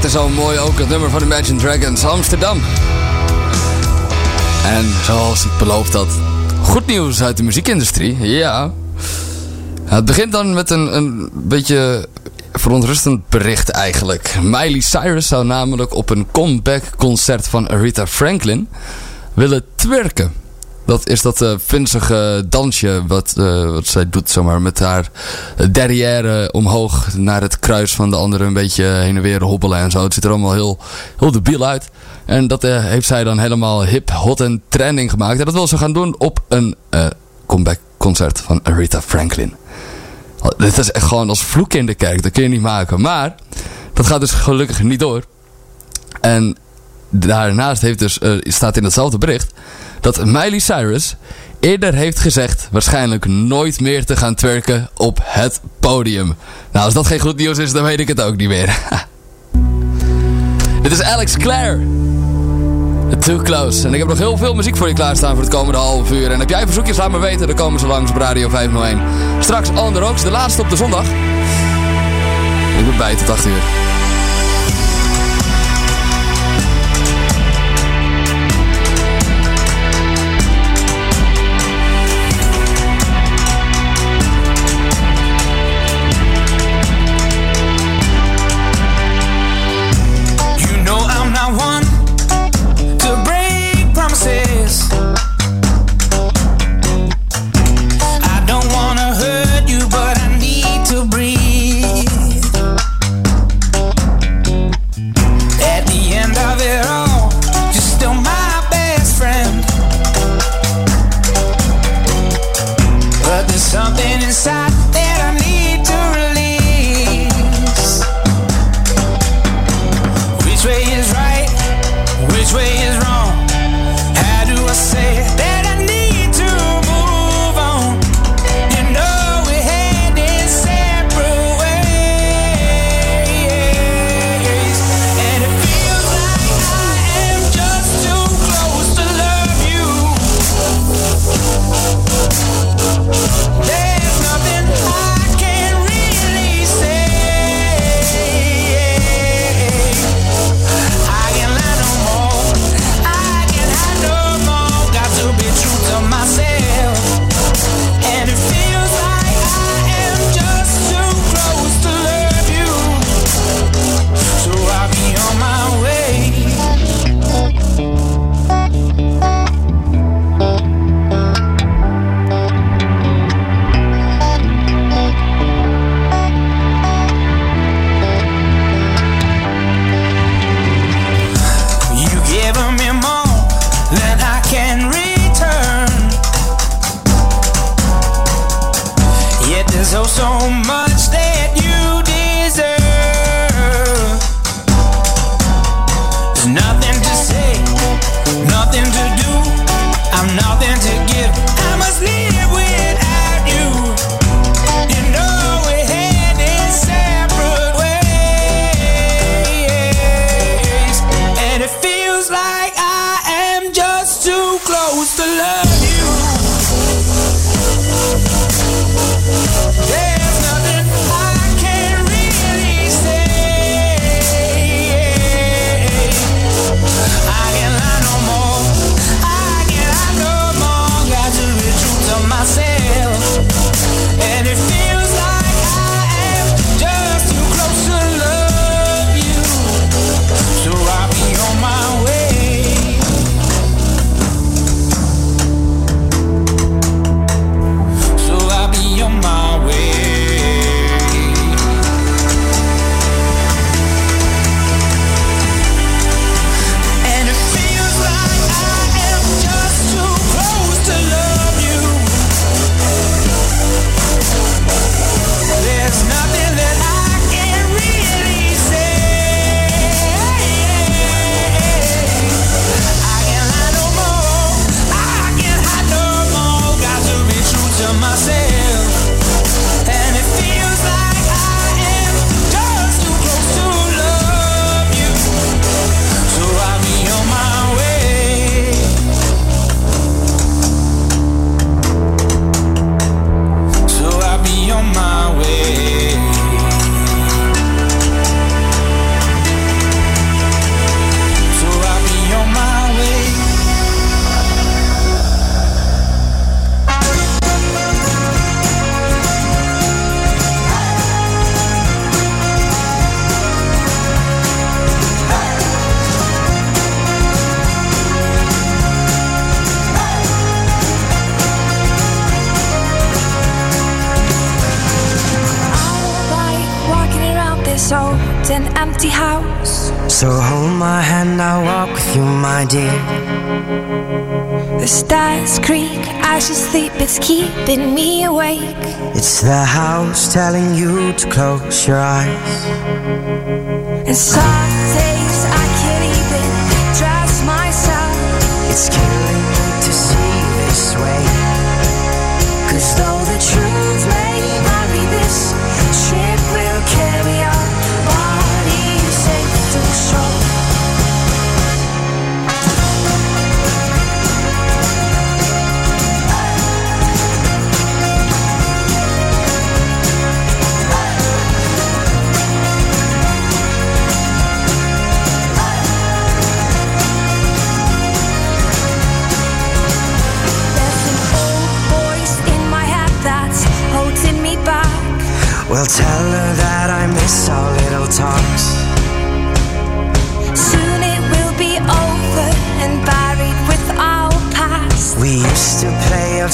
Is zo mooi ook het nummer van Imagine Dragons Amsterdam. En zoals ik beloofd had, goed nieuws uit de muziekindustrie. Ja. Ja, Het begint dan met een, een beetje verontrustend bericht eigenlijk. Miley Cyrus zou namelijk op een comeback concert van Aretha Franklin
willen twerken. Dat is dat vunzige dansje wat, eh, wat zij doet zomaar met haar derrière omhoog naar het kruis van de andere een beetje heen en weer hobbelen en zo. Het ziet er allemaal heel, heel debiel uit. En dat eh, heeft zij dan helemaal hip, hot en trending gemaakt. En dat wil ze gaan doen op een comeback concert van Aretha Franklin. Dit is echt gewoon als vloek in de kerk. Dat kun je niet maken. Maar dat gaat dus gelukkig niet door. En daarnaast heeft dus, eh, staat in hetzelfde bericht dat Miley Cyrus eerder heeft gezegd waarschijnlijk nooit meer te gaan twerken op het podium. Nou, als dat geen goed nieuws is, dan weet ik het ook niet meer. Dit is Alex Clare. Too Close. En ik heb nog heel veel muziek voor je klaarstaan voor het komende half uur. En heb jij verzoekjes, laat me weten. Dan komen ze langs op Radio 501. Straks On Rocks, de laatste op de zondag. Ik ben bij tot 8 uur.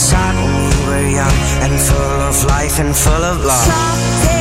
When we were young and full of life and full of love.
Some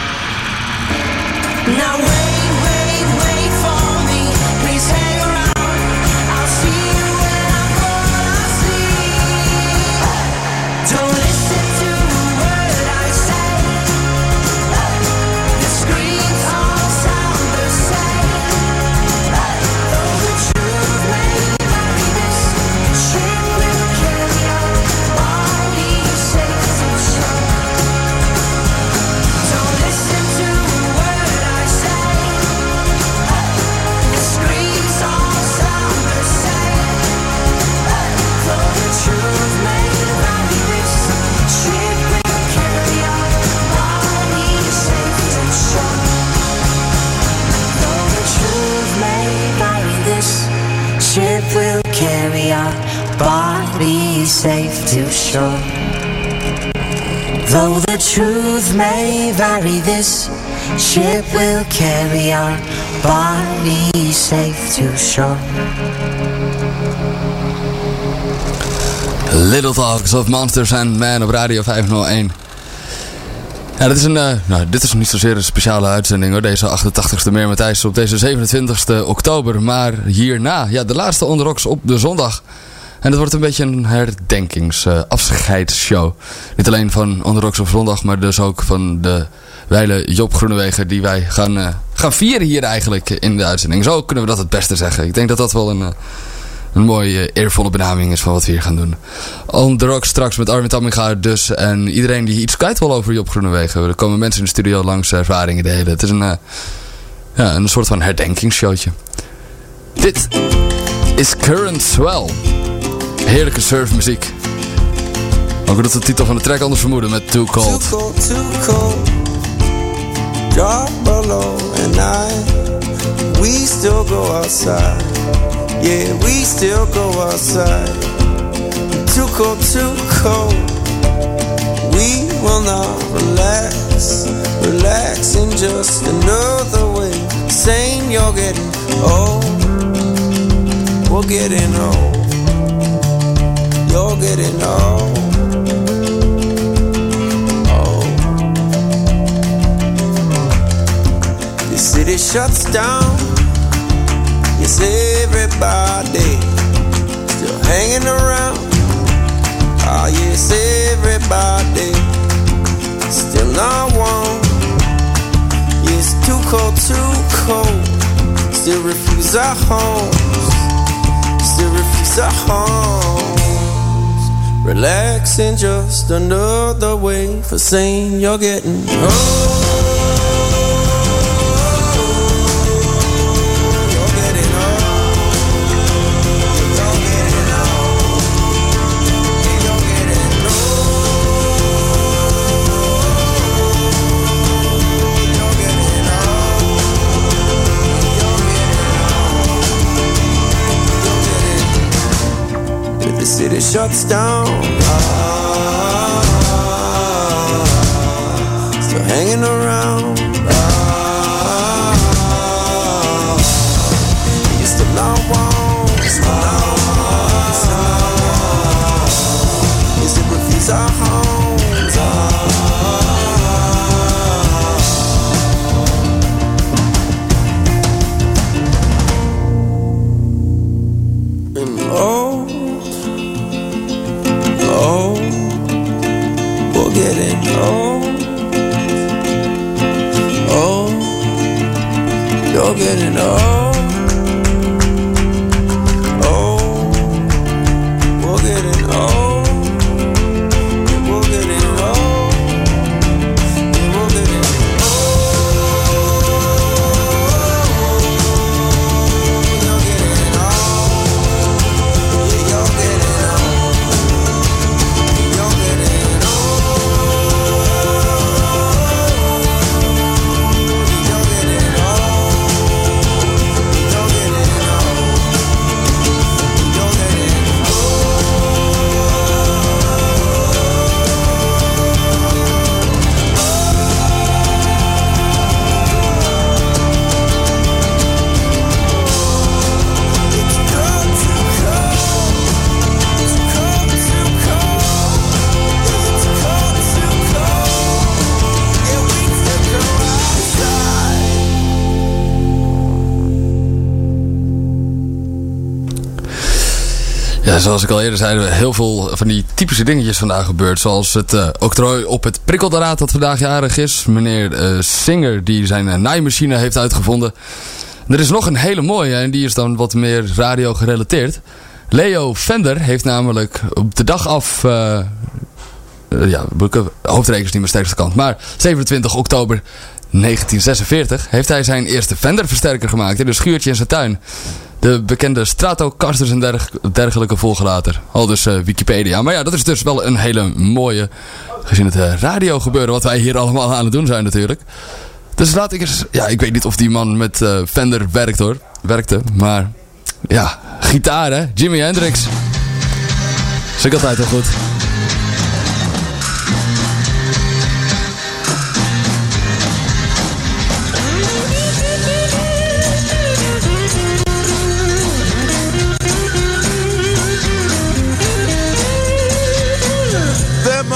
Truth may vary, this ship will carry our bodies safe to shore.
Little Talks of Monsters and Man op Radio 501. Ja, dit is een, eh, nou, dit is niet zozeer een speciale uitzending hoor, deze 88ste Meer Matthijs op deze 27ste oktober. Maar hierna, ja, de laatste onderoks op de zondag. En het wordt een beetje een herdenkings, eh, afscheidsshow. Niet alleen van onderoks op zondag, maar dus ook van de wijle Job Groenewegen die wij gaan, eh, gaan vieren hier eigenlijk in de uitzending. Zo kunnen we dat het beste zeggen. Ik denk dat dat wel een... eh, een mooie eervolle benaming is van wat we hier gaan doen. On straks met Armin Tamminga dus. En iedereen die iets kwijt wil over Job Groenewegen. Er komen mensen in de studio langs ervaringen delen. Het is een, eh, ja, een soort van herdenkingsshowtje. Dit is Current Swell. Heerlijke surfmuziek. Ook dat de titel van de track anders vermoeden met Too Cold.
Too cold, too cold. Dark below and I, we still go outside. Yeah, we still go outside. Too cold, too cold. We will not relax. Relax in just another way. Saying you're getting old. We're getting old. you're getting old. Oh.
The city shuts down. Yes, everybody still hanging around. Ah, yes, everybody still not warm. It's too cold, too cold. Still refuse our homes. Still refuse our homes. Relaxing just another way for saying you're getting old. Shuts down,
Ja, zoals ik al eerder zei, heel veel van die typische dingetjes vandaag gebeurd. Zoals het uh, octrooi op het prikkeldraad dat vandaag jarig is. Meneer eh, Singer die zijn uh, naaimachine heeft uitgevonden. Er is nog een hele mooie en die is dan wat meer radio gerelateerd. Leo Fender heeft namelijk op de dag af... eh, eh, ja, hoofdrekens niet mijn sterkste kant. Maar 27 oktober 1946 heeft hij zijn eerste Fender versterker gemaakt in een schuurtje in zijn tuin. De bekende Stratocasters en derg dergelijke volgelaten. Al dus eh, Wikipedia. Maar ja, dat is dus wel een hele mooie... Gezien het uh, radio gebeuren wat wij hier allemaal aan het doen zijn natuurlijk. Dus laat ik eens... Ja, ik weet niet of die man met eh, Fender werkt hoor. Werkte. Maar ja, gitaar hè. Jimi Hendrix. Ik altijd wel goed.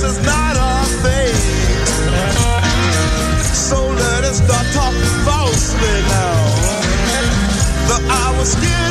this is not our fate. So let us start talking falsely now. The hour's getting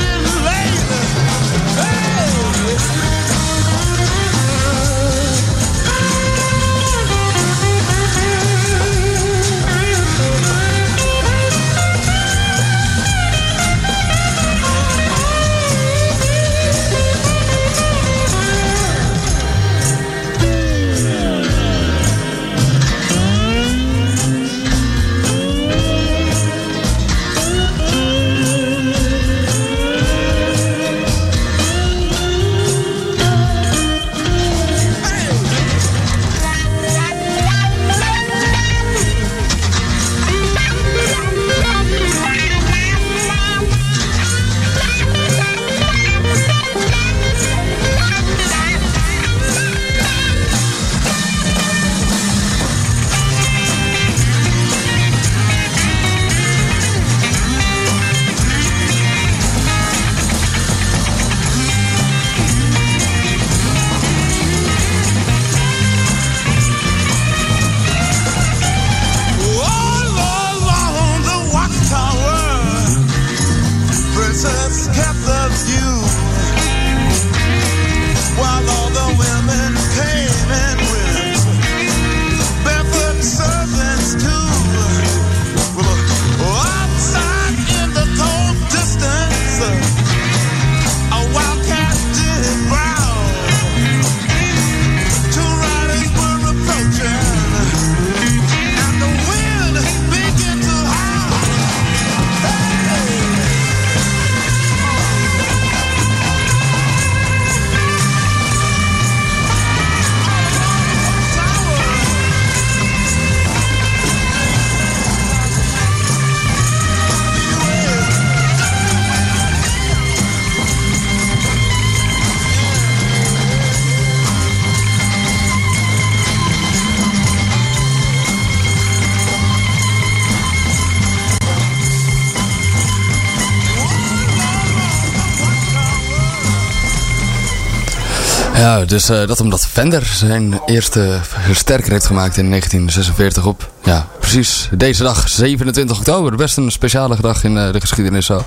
Ja, dus eh, dat omdat Fender zijn eerste versterker heeft gemaakt in 1946 op, ja, precies deze dag, 27 oktober. Best een speciale dag in eh, de geschiedenis zo.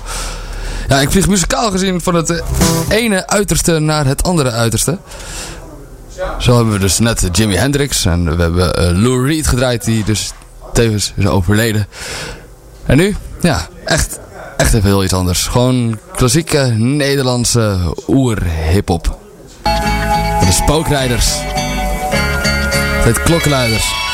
Ja, ik vlieg muzikaal gezien van het ene uiterste naar het andere uiterste. Zo hebben we dus net Jimi Hendrix en we hebben eh, Lou Reed gedraaid die dus tevens is overleden. En nu, ja, echt, echt even heel iets anders. Gewoon klassieke Nederlandse oer-hiphop. De spookrijders. Het heet klokkenluiders.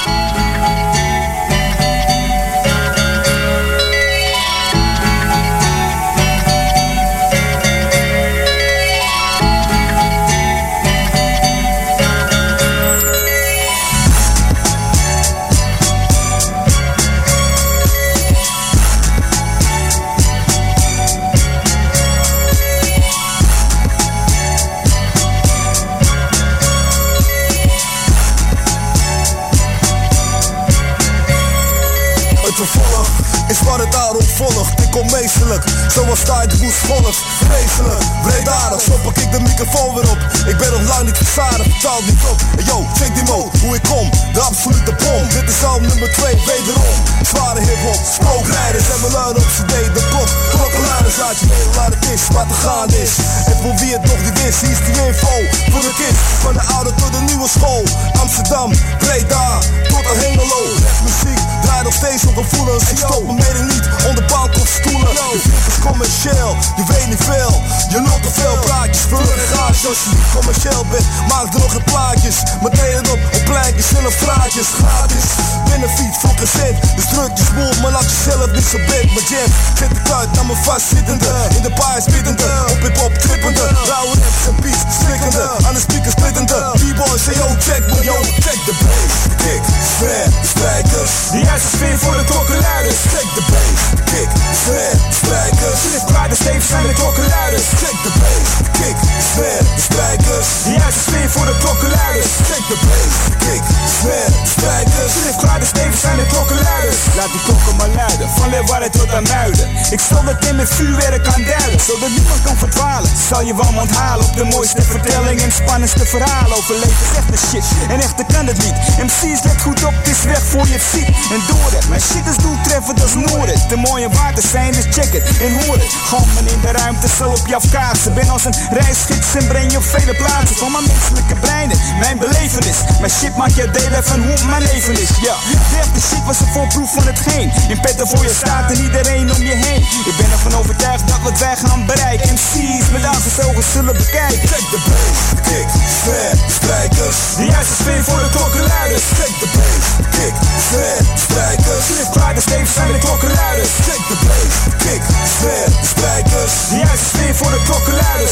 Het daarop volgt. Ik kom meestelijk, zoals tijd woest volgt. Vreselijk, breedadig, zo pak ik de microfoon weer op. Ik ben nog lang niet verzadigd, vertaal niet op. En yo, check die mo, hoe ik kom, de absolute bom. Dit is al nummer 2, wederom. Zware hip-hop, spookrijders en luiden op cd, de klok. Klokkenluiders laat je weten waar het is, wat er gaan is. En voor wie het nog niet wist, hier is die info. Voor de kids, van de oude tot de nieuwe school. Amsterdam, Breda, tot aan Hengelo. Muziek draait nog steeds op gevoelens. Ik stop me mede niet onder bank of stoelen. Je vriend is commercieel, je weet niet veel. Je lult te veel praatjes, vullen gaas. Als je niet commercieel bent, maak er nog geen plaatjes. Maar deel het op, op pleintjes en op straatjes. Gratis, binnenfiets voor gezin. Dus druk je smoel, maar laat jezelf niet zo big. Maar jam, zet de kuit naar mijn vastzittende. In de paars biedende, op hip hop trippende. Rauwe raps en beats, slikkende. Aan de speakers splittende. B-boys say yo, check me, yo, check the bass. Kick, snare, de strijkers.
De juiste sfeer voor de klokkenluiders.
Check the bass, kick, de snare, de strijkers.
De zijn de klokkenluiders.
Check the bass, de kick, de snare, de strijkers.
De juiste sfeer voor de klokkenluiders.
Check the bass, de kick, de snare, de strijkers.
Klaar, de zijn de klokkenluiders. Laat die klokken maar luiden, van Leeuwarden tot aan Muiden. Ik zal het in met vuurwerk kan duiden, zodat niemand kan verdwalen. Zal je wel onthalen op de mooiste vertelling en spannendste verhalen over leven is echte shit. En echter kan het niet. MC's let goed op, het is weg voor je ziet. En door het, mijn shit is doeltreffend als Noorden. De mooie waters zijn, check het en hoor het. Gammen in de ruimte zal op je afkaatsen. Ben als een reisgids en breng je op vele plaatsen. Van mijn menselijke breinen, mijn belevenis. Mijn shit maakt je delen van hoe mijn leven is. Ja, de echte shit was een voorproef van hetgeen. In petten voor je staat en iedereen om je heen. Ik ben ervan overtuigd dat wat wij gaan bereiken. MC's met ogen zullen bekijken.
Check the bass, de kick, de snare, de.
De juiste sfeer voor de klokkenluiders.
Check the bass, de kick, de snare, de strijkers.
Slip klaar, de stevig zijn de klokkenluiders.
Check the bass,
juiste sfeer voor de klokkenluiders.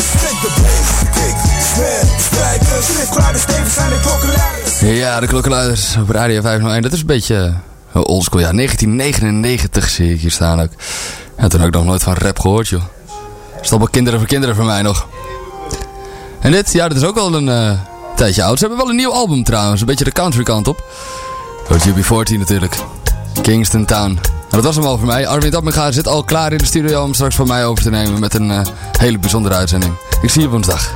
De
klaar, de stevig zijn de klokkenluiders.
Ja, de klokkenluiders op Radio 501. Dat is een beetje uh, oldschool. Ja, 1999 zie ik hier staan ook. Ja, toen heb ik nog nooit van rap gehoord, joh. Wel kinderen voor kinderen voor mij nog. En dit, ja, dat is ook wel een eh, tijdje oud. Ze hebben wel een nieuw album trouwens. Een beetje de country kant op. Door UB40 natuurlijk. Kingston Town. Dat was hem al voor mij. Armin Tapmega zit al klaar in de studio om straks van mij over te nemen met een eh, hele bijzondere uitzending. Ik zie je woensdag.